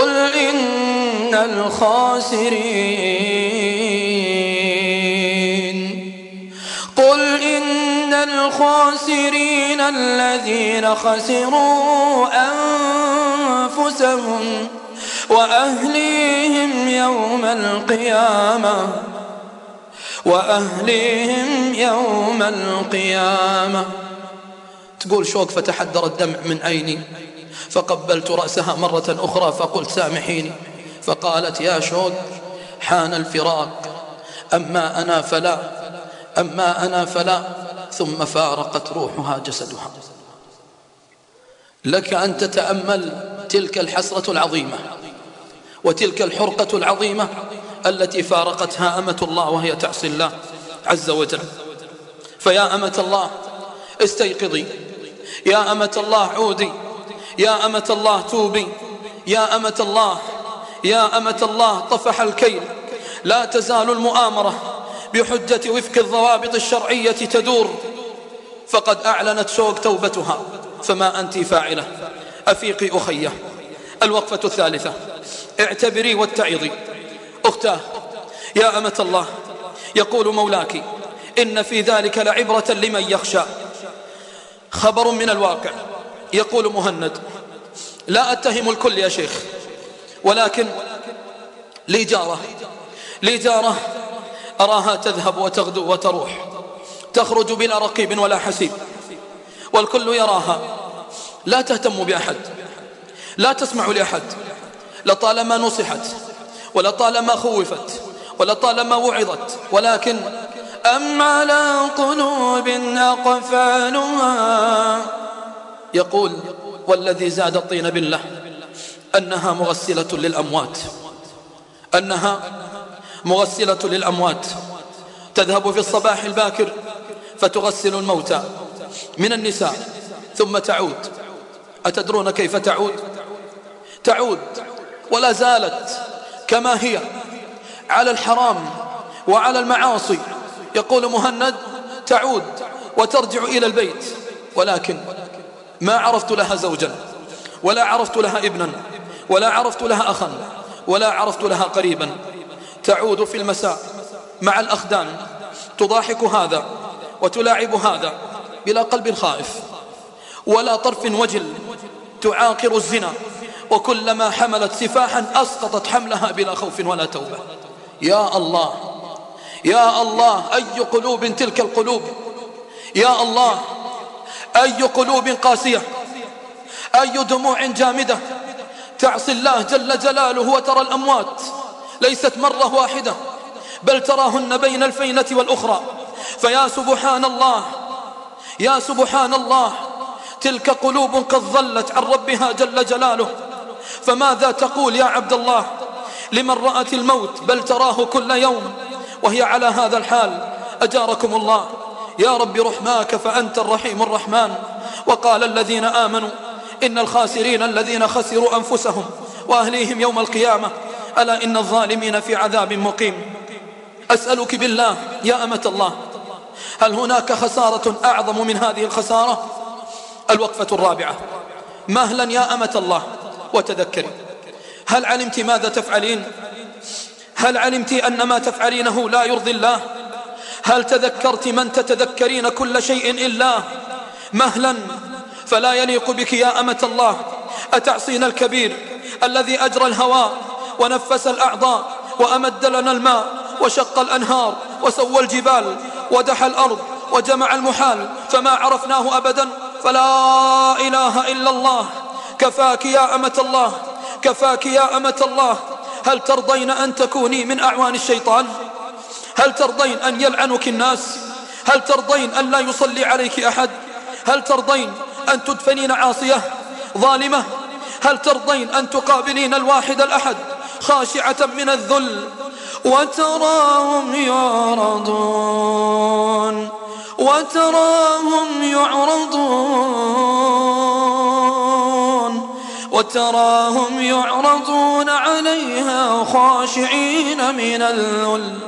قل إن الخاسرين قل إن الخاسرين الذين خسروا أنفسهم وأهليهم يوم القيامة وأهليهم يوم القيامة تقول شوق فتحدر الدمع من عيني فقبلت رأسها مرة أخرى فقلت سامحيني فقالت يا شوق حان الفراق أما أنا فلا أما أنا فلا ثم فارقت روحها جسدها لك أن تتأمل تلك الحسرة العظيمة وتلك الحرقة العظيمة التي فارقتها أمة الله وهي تعصي الله عز وجل فيا أمة الله استيقظي يا أمة الله عودي يا أمة الله توبي يا أمة الله يا أمة الله طفح الكيل لا تزال المؤامرة بحجة وفق الضوابط الشرعية تدور فقد أعلنت سوق توبتها فما أنت فاعلة أفيقي أخيه الوقفة الثالثة اعتبري واتعظي أختاه يا أمة الله يقول مولاك إن في ذلك لعبرة لمن يخشى خبر من الواقع يقول مهند لا أتهم الكل يا شيخ ولكن لي جارة لي جارة أراها تذهب وتغدو وتروح تخرج بلا رقيب ولا حسيب والكل يراها لا تهتم بأحد لا تسمع لأحد لطالما نصحت ولطالما خوفت ولطالما وعظت ولكن أم على قلوب أقفالها يقول والذي زاد الطين بالله أنها مغسلة للأموات أنها مغسلة للأموات تذهب في الصباح الباكر فتغسل الموتى من النساء ثم تعود أتدرون كيف تعود تعود ولا زالت كما هي على الحرام وعلى المعاصي يقول مهند تعود وترجع إلى البيت ولكن ما عرفت لها زوجا ولا عرفت لها ابنا ولا عرفت لها أخا ولا عرفت لها قريبا تعود في المساء مع الأخدان تضاحك هذا وتلاعب هذا بلا قلب خائف ولا طرف وجل تعاقر الزنا وكلما حملت سفاحا أسقطت حملها بلا خوف ولا توبة يا الله يا الله أي قلوب تلك القلوب يا الله أي قلوب قاسية أي دموع جامدة تعصي الله جل جلاله وترى الأموات ليست مرة واحدة بل تراهن بين الفينة والأخرى فيا سبحان الله يا سبحان الله تلك قلوب قد ظلت عن ربها جل جلاله فماذا تقول يا عبد الله لمن رأت الموت بل تراه كل يوم وهي على هذا الحال أجاركم الله يا رب رحماك فأنت الرحيم الرحمن وقال الذين آمنوا إن الخاسرين الذين خسروا أنفسهم وأهليهم يوم القيامة ألا إن الظالمين في عذاب مقيم أسألك بالله يا أمة الله هل هناك خسارة أعظم من هذه الخسارة الوقفة الرابعة مهلا يا أمة الله وتذكري هل علمت ماذا تفعلين هل علمت أن ما تفعلينه لا يرضي الله هل تذكرت من تتذكرين كل شيء إلا مهلا فلا يليق بك يا أمة الله أتعصين الكبير الذي أجرى الهواء ونفس الأعضاء وأمد لنا الماء وشق الأنهار وسوى الجبال ودحى الأرض وجمع المحال فما عرفناه أبدا فلا إله إلا الله كفاك يا أمة الله كفاك يا أمة الله هل ترضين أن تكوني من أعوان الشيطان؟ هل ترضين أن يلعنك الناس هل ترضين أن لا يصلي عليك أحد هل ترضين أن تدفنين عاصية ظالمة هل ترضين أن تقابلين الواحد الأحد خاشعة من الذل وتراهم يعرضون وتراهم يعرضون وتراهم يعرضون عليها خاشعين من الذل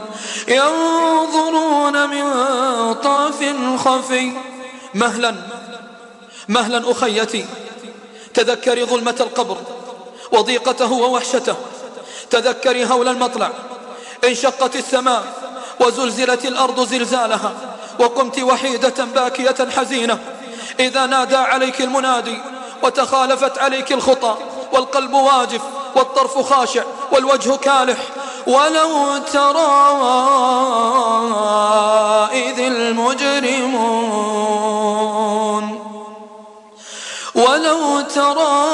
ينظرون من طرف خفي مهلا مهلا أخيتي تذكري ظلمة القبر وضيقته ووحشته تذكري هول المطلع انشقت السماء وزلزلت الأرض زلزالها وقمت وحيدة باكية حزينة إذا نادى عليك المنادي وتخالفت عليك الخطى والقلب واجف والطرف خاشع والوجه كالح ولو ترى إذ المجرمون ولو ترى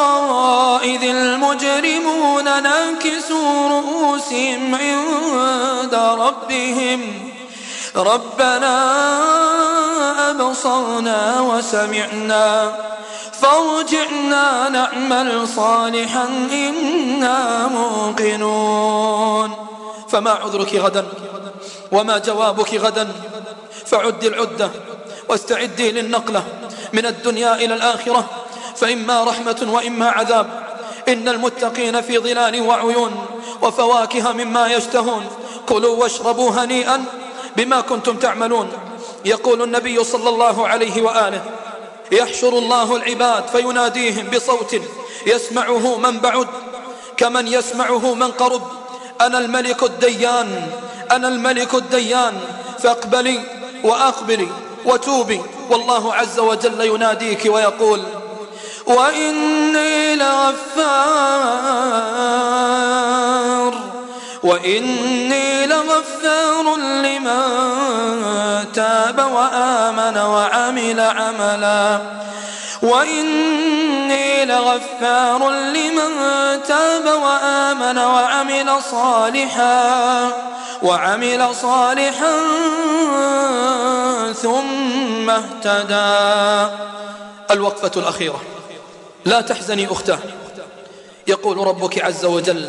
إذ المجرمون ناكسوا رؤوسهم عند ربهم ربنا أبصرنا وسمعنا فارجعنا نعمل صالحا إنا موقنون فما عذرك غدا وما جوابك غدا فعد العدة واستعدي للنقلة من الدنيا إلى الآخرة فإما رحمة وإما عذاب إن المتقين في ظلال وعيون وفواكه مما يشتهون كلوا واشربوا هنيئا بما كنتم تعملون يقول النبي صلى الله عليه وآله يحشر الله العباد فيناديهم بصوت يسمعه من بعد كمن يسمعه من قرب أنا الملك الديان أنا الملك الديان فاقبلي وأقبلي وتوبي والله عز وجل يناديك ويقول وإني لغفار وإني غفار لمن تاب وآمن وعمل عملا وإني لغفار لمن تاب وآمن وعمل صالحا وعمل صالحا ثم اهتدى الوقفة الأخيرة لا تحزني أختاه يقول ربك عز وجل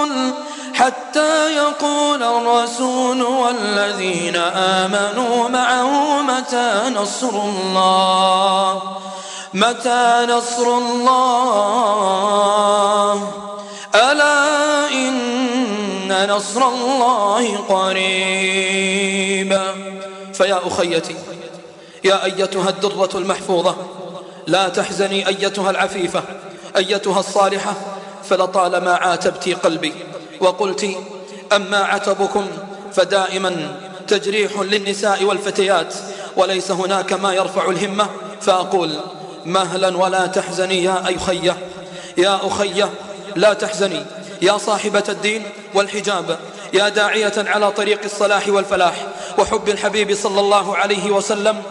حتى يقول الرسول والذين آمنوا معه متى نصر الله متى نصر الله ألا إن نصر الله قريب فيا أخيتي يا أيتها الدرة المحفوظة لا تحزني أيتها العفيفة أيتها الصالحة فلطالما عاتبتي قلبي وقلت أما عتبكم فدائما تجريح للنساء والفتيات وليس هناك ما يرفع الهمة فأقول مهلا ولا تحزني يا خية يا أخية لا تحزني يا صاحبة الدين والحجاب يا داعية على طريق الصلاح والفلاح وحب الحبيب صلى الله عليه وسلم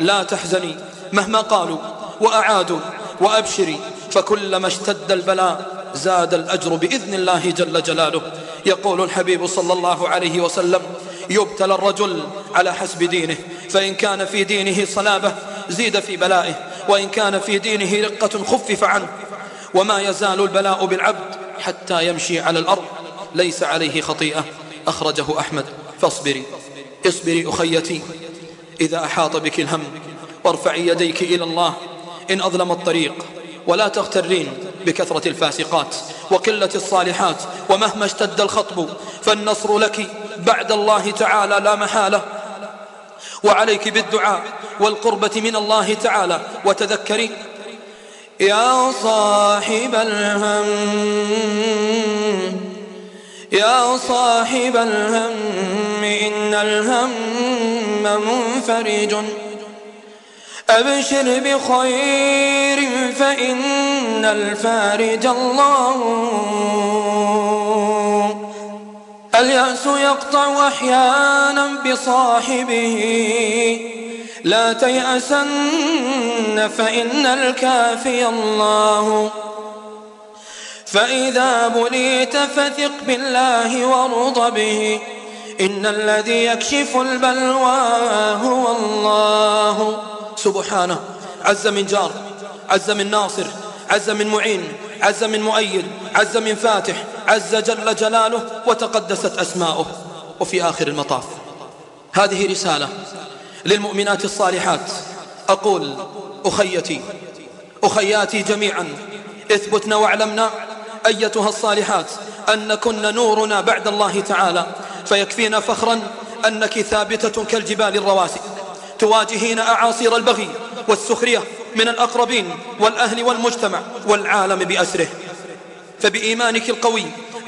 لا تحزني مهما قالوا وأعادوا وأبشري فكلما اشتد البلاء زاد الأجر بإذن الله جل جلاله يقول الحبيب صلى الله عليه وسلم يبتلى الرجل على حسب دينه فإن كان في دينه صلابة زيد في بلائه وإن كان في دينه رقة خفف عنه وما يزال البلاء بالعبد حتى يمشي على الأرض ليس عليه خطيئة أخرجه أحمد فاصبري اصبري أخيتي إذا أحاط بك الهم وارفعي يديك إلى الله إن أظلم الطريق ولا تغترين بكثرة الفاسقات وقلة الصالحات ومهما اشتد الخطب فالنصر لك بعد الله تعالى لا محالة وعليك بالدعاء والقربة من الله تعالى وتذكري يا صاحب الهم يا صاحب الهم إن الهم منفرج أبشر بخير فإن الفارج الله اليأس يقطع أحيانا بصاحبه لا تيأسن فإن الكافي الله فإذا بليت فثق بالله وارض به إن الذي يكشف البلوى هو الله سبحانه عز من جار عز من ناصر عز من معين عز من مؤيد عز من فاتح عز جل جلاله وتقدست أسماؤه وفي آخر المطاف هذه رسالة للمؤمنات الصالحات أقول أخيتي أخياتي جميعا اثبتنا واعلمنا أيتها الصالحات أن كن نورنا بعد الله تعالى فيكفينا فخرا أنك ثابتة كالجبال الرواسي تواجهين أعاصير البغي والسخرية من الأقربين والأهل والمجتمع والعالم بأسره فبإيمانك القوي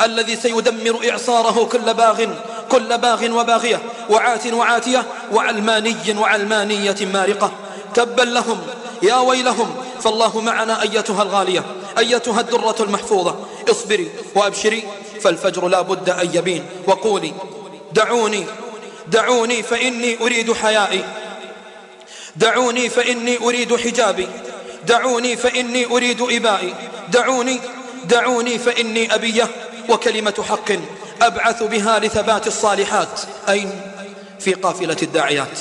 الذي سيدمر إعصاره كل باغ كل باغ وباغية وعات وعاتية وعلماني وعلمانية مارقة تبا لهم يا ويلهم فالله معنا أيتها الغالية أيتها الدرة المحفوظة اصبري وأبشري فالفجر لا بد أن يبين وقولي دعوني دعوني فإني أريد حيائي دعوني فإني أريد حجابي دعوني فإني أريد إبائي دعوني دعوني فإني أبية وكلمة حق أبعث بها لثبات الصالحات أين في قافلة الداعيات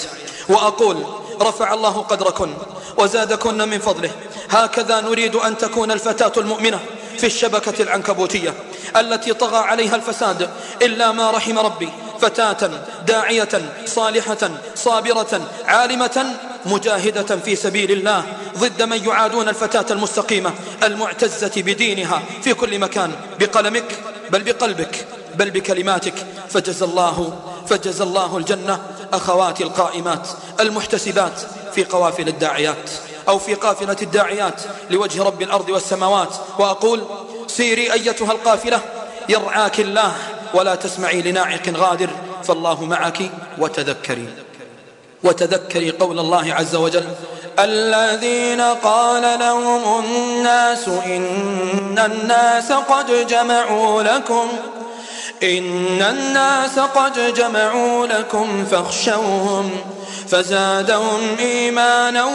وأقول رفع الله قدركن وزادكن من فضله هكذا نريد أن تكون الفتاة المؤمنة في الشبكة العنكبوتية التي طغى عليها الفساد إلا ما رحم ربي فتاة داعية صالحة صابرة عالمة مجاهدة في سبيل الله ضد من يعادون الفتاة المستقيمة المعتزة بدينها في كل مكان بقلمك بل بقلبك بل بكلماتك فجز الله فجز الله الجنة أخواتي القائمات المحتسبات في قوافل الداعيات أو في قافلة الداعيات لوجه رب الأرض والسماوات وأقول سيري أيتها القافلة يرعاك الله ولا تسمعي لناعق غادر فالله معك وتذكري وتذكري قول الله عز وجل الذين قال لهم الناس إن الناس قد جمعوا لكم إن الناس قد جمعوا لكم فاخشوهم فزادهم إيمانا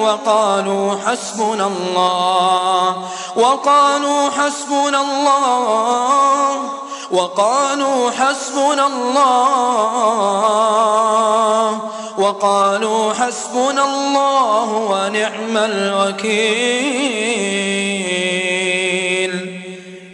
وقالوا حسبنا الله وقالوا حسبنا الله وقالوا حسبنا الله وقالوا حسبنا الله ونعم الوكيل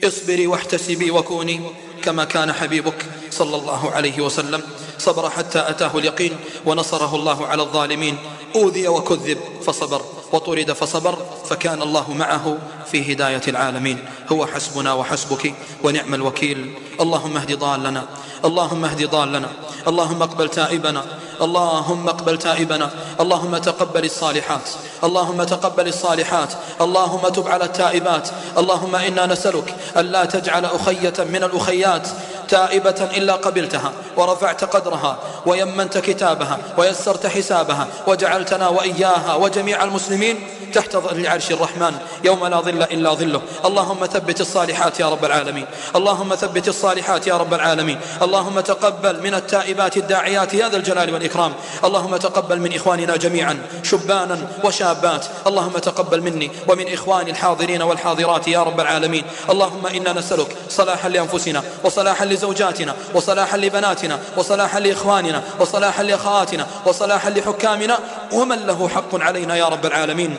اصبري واحتسبي وكوني كما كان حبيبك صلى الله عليه وسلم صبر حتى أتاه اليقين ونصره الله على الظالمين أوذي وكذب فصبر وطرد فصبر فكان الله معه في هداية العالمين هو حسبنا وحسبك ونعم الوكيل اللهم اهد ضالنا اللهم اهد ضالنا اللهم اقبل تائبنا اللهم اقبل تائبنا اللهم تقبل الصالحات اللهم تقبل الصالحات اللهم تب على التائبات اللهم إنا نسألك ألا تجعل أخية من الأخيات تائبة إلا قبلتها ورفعت قدرها ويمنت كتابها ويسرت حسابها وجعلتنا وإياها وجميع المسلمين تحت ظل عرش الرحمن يوم لا ظل إلا ظله اللهم ثبت الصالحات يا رب العالمين اللهم ثبت الصالحات يا رب العالمين اللهم تقبل من التائبات الداعيات يا ذا الجلال والإكرام اللهم تقبل من إخواننا جميعا شبانا وشابات اللهم تقبل مني ومن إخواني الحاضرين والحاضرات يا رب العالمين اللهم إنا نسألك صلاحا لأنفسنا وصلاحا لزمنا لزوجاتنا وصلاحا لبناتنا وصلاحا لإخواننا وصلاحا لأخواتنا وصلاحا لحكامنا ومن له حق علينا يا رب العالمين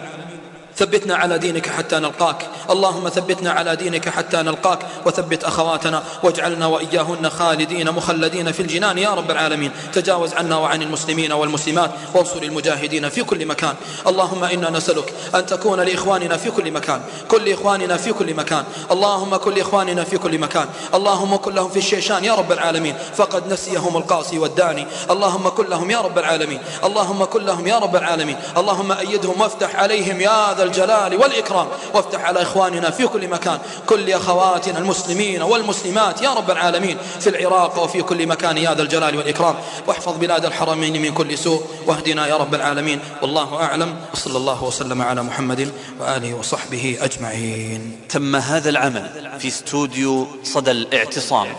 ثبتنا على دينك حتى نلقاك اللهم ثبتنا على دينك حتى نلقاك وثبت أخواتنا واجعلنا وإياهن خالدين مخلدين في الجنان يا رب العالمين تجاوز عنا وعن المسلمين والمسلمات وانصر المجاهدين في كل مكان اللهم إنا نسألك أن تكون لإخواننا في كل مكان كل إخواننا في كل مكان اللهم كل إخواننا في كل مكان اللهم كن لهم في الشيشان يا رب العالمين فقد نسيهم القاسي والداني اللهم كن لهم يا رب العالمين اللهم كن لهم يا رب العالمين اللهم أيدهم وافتح عليهم يا ذا ذا الجلال والإكرام وافتح على إخواننا في كل مكان كل أخواتنا المسلمين والمسلمات يا رب العالمين في العراق وفي كل مكان يا ذا الجلال والإكرام واحفظ بلاد الحرمين من كل سوء واهدنا يا رب العالمين والله أعلم وصلى الله وسلم على محمد وآله وصحبه أجمعين تم هذا العمل في استوديو صدى الاعتصام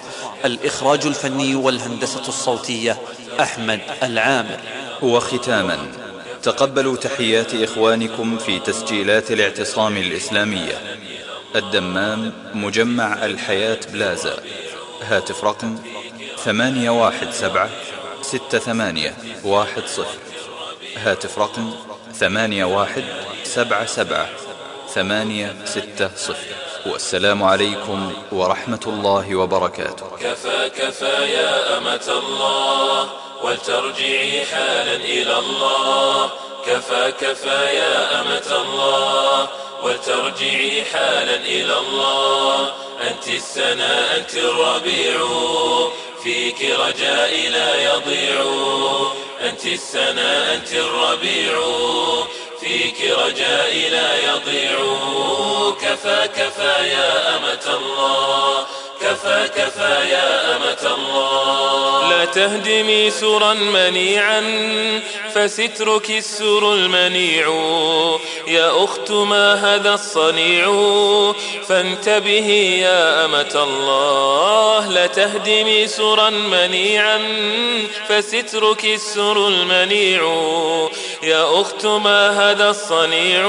الإخراج الفني والهندسة الصوتية أحمد العامر وختاماً تقبلوا تحيات إخوانكم في تسجيلات الاعتصام الإسلامية الدمام مجمع الحياة بلازا هاتف رقم ثمانية واحد صفر هاتف رقم ستة صفر والسلام عليكم ورحمة الله وبركاته
كفى كفى يا أمة الله وترجعي حالا إلى الله كفى كفى يا أمة الله وترجعي حالا إلى الله أنت السنة أنت الربيع فيك رجائي لا يضيع أنت السنة أنت الربيع فيك رجائي لا يضيع كفى كفى يا أمة الله كفى كفى يا أمة الله تهدمي سرا منيعا فسترك السر المنيع يا أخت ما هذا الصنيع فانتبهي يا أمة الله لتهدمي سرا منيعا فسترك السر المنيع يا أخت ما هذا الصنيع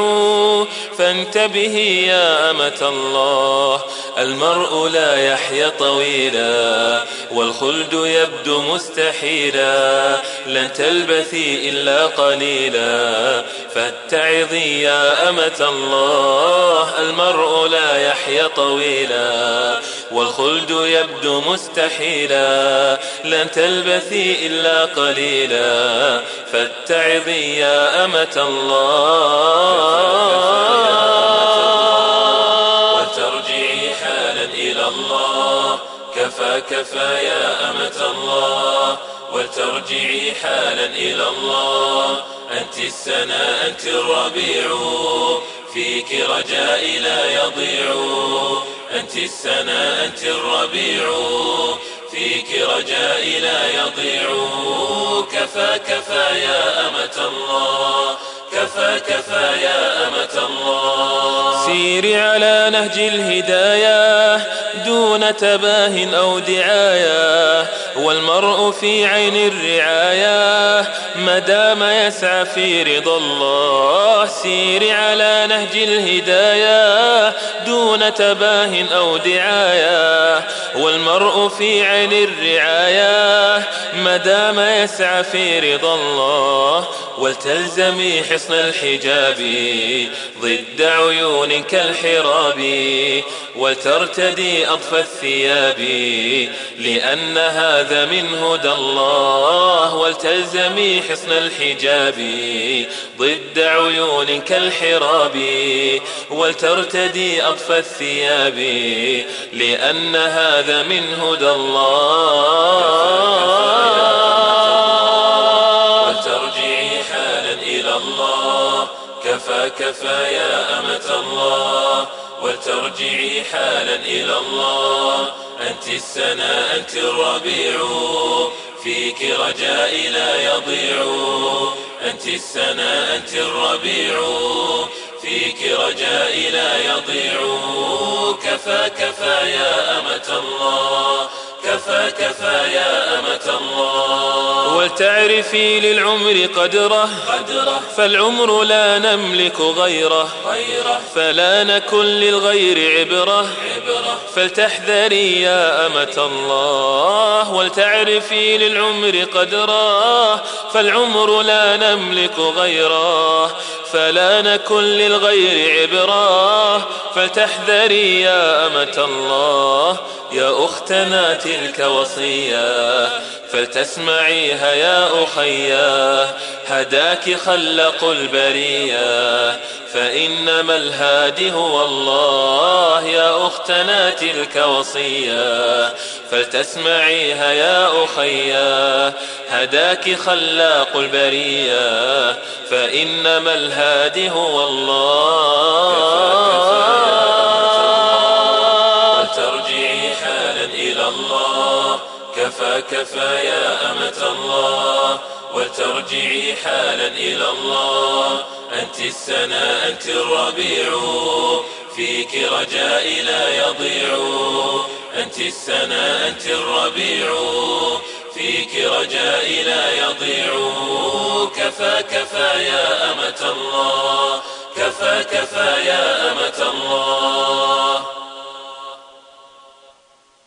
فانتبهي يا أمة الله المرء لا يحيا طويلا والخلد يبدو مستحيلا لن تلبثي إلا قليلا فاتعظي يا أمة الله المرء لا يحيا يحيى طويلا والخلد يبدو مستحيلا لن تلبثي إلا قليلا فاتعظي يا أمة الله وترجعي حالا إلى الله كفى كفى يا أمة الله وترجعي حالا إلى الله أنت السنة أنت الربيع فيك رجائي لا يضيع أنت السنة أنت الربيع فيك رجائي لا يضيع كفى كفى يا أمة الله كفى كفى يا أمة الله سيري على نهج الهداية دون تباه أو دعاية والمرء في عين الرعاية ما دام يسعى في رضا الله سيري على نهج الهداية دون تباه أو دعاية والمرء في عين الرعاية ما دام يسعى في رضا الله ولتلزمي حصن الحجاب ضد عيونك الحراب وترتدي أطفى الثياب لأن هذا من هدى الله والتزمي حصن الحجاب ضد عيونك الحراب ولترتدي أطفى الثياب لأن هذا من هدى الله كفى يا أمة الله وترجعي حالا إلى الله أنت السنة أنت الربيع فيك رجائي لا يضيع أنت السنة أنت الربيع فيك رجائي لا يضيع كفى كفى يا أمة الله كفى كفى يا أمة الله ولتعرفي للعمر قدره, قدره فالعمر لا نملك غيره, غيره فلا نكن للغير عبرة, عبرة فلتحذري يا أمة الله ولتعرفي للعمر قدره فالعمر لا نملك غيره فلا نكن للغير عبرة فلتحذري يا أمة الله يا أختنا تلك وصيا فلتسمعيها يا أخيا هداك خلق البرية فإنما الهادي هو الله يا أختنا تلك وصيا فلتسمعيها يا أخيا هداك خلاق البرية فإنما الهادي هو الله وكفى يا أمة الله وترجعي حالا إلى الله أنت السنا أنت الربيع فيك رجائي لا يضيع أنت السنا أنت الربيع فيك رجائي لا يضيع كفى كفى يا أمة الله كفى كفى يا أمة الله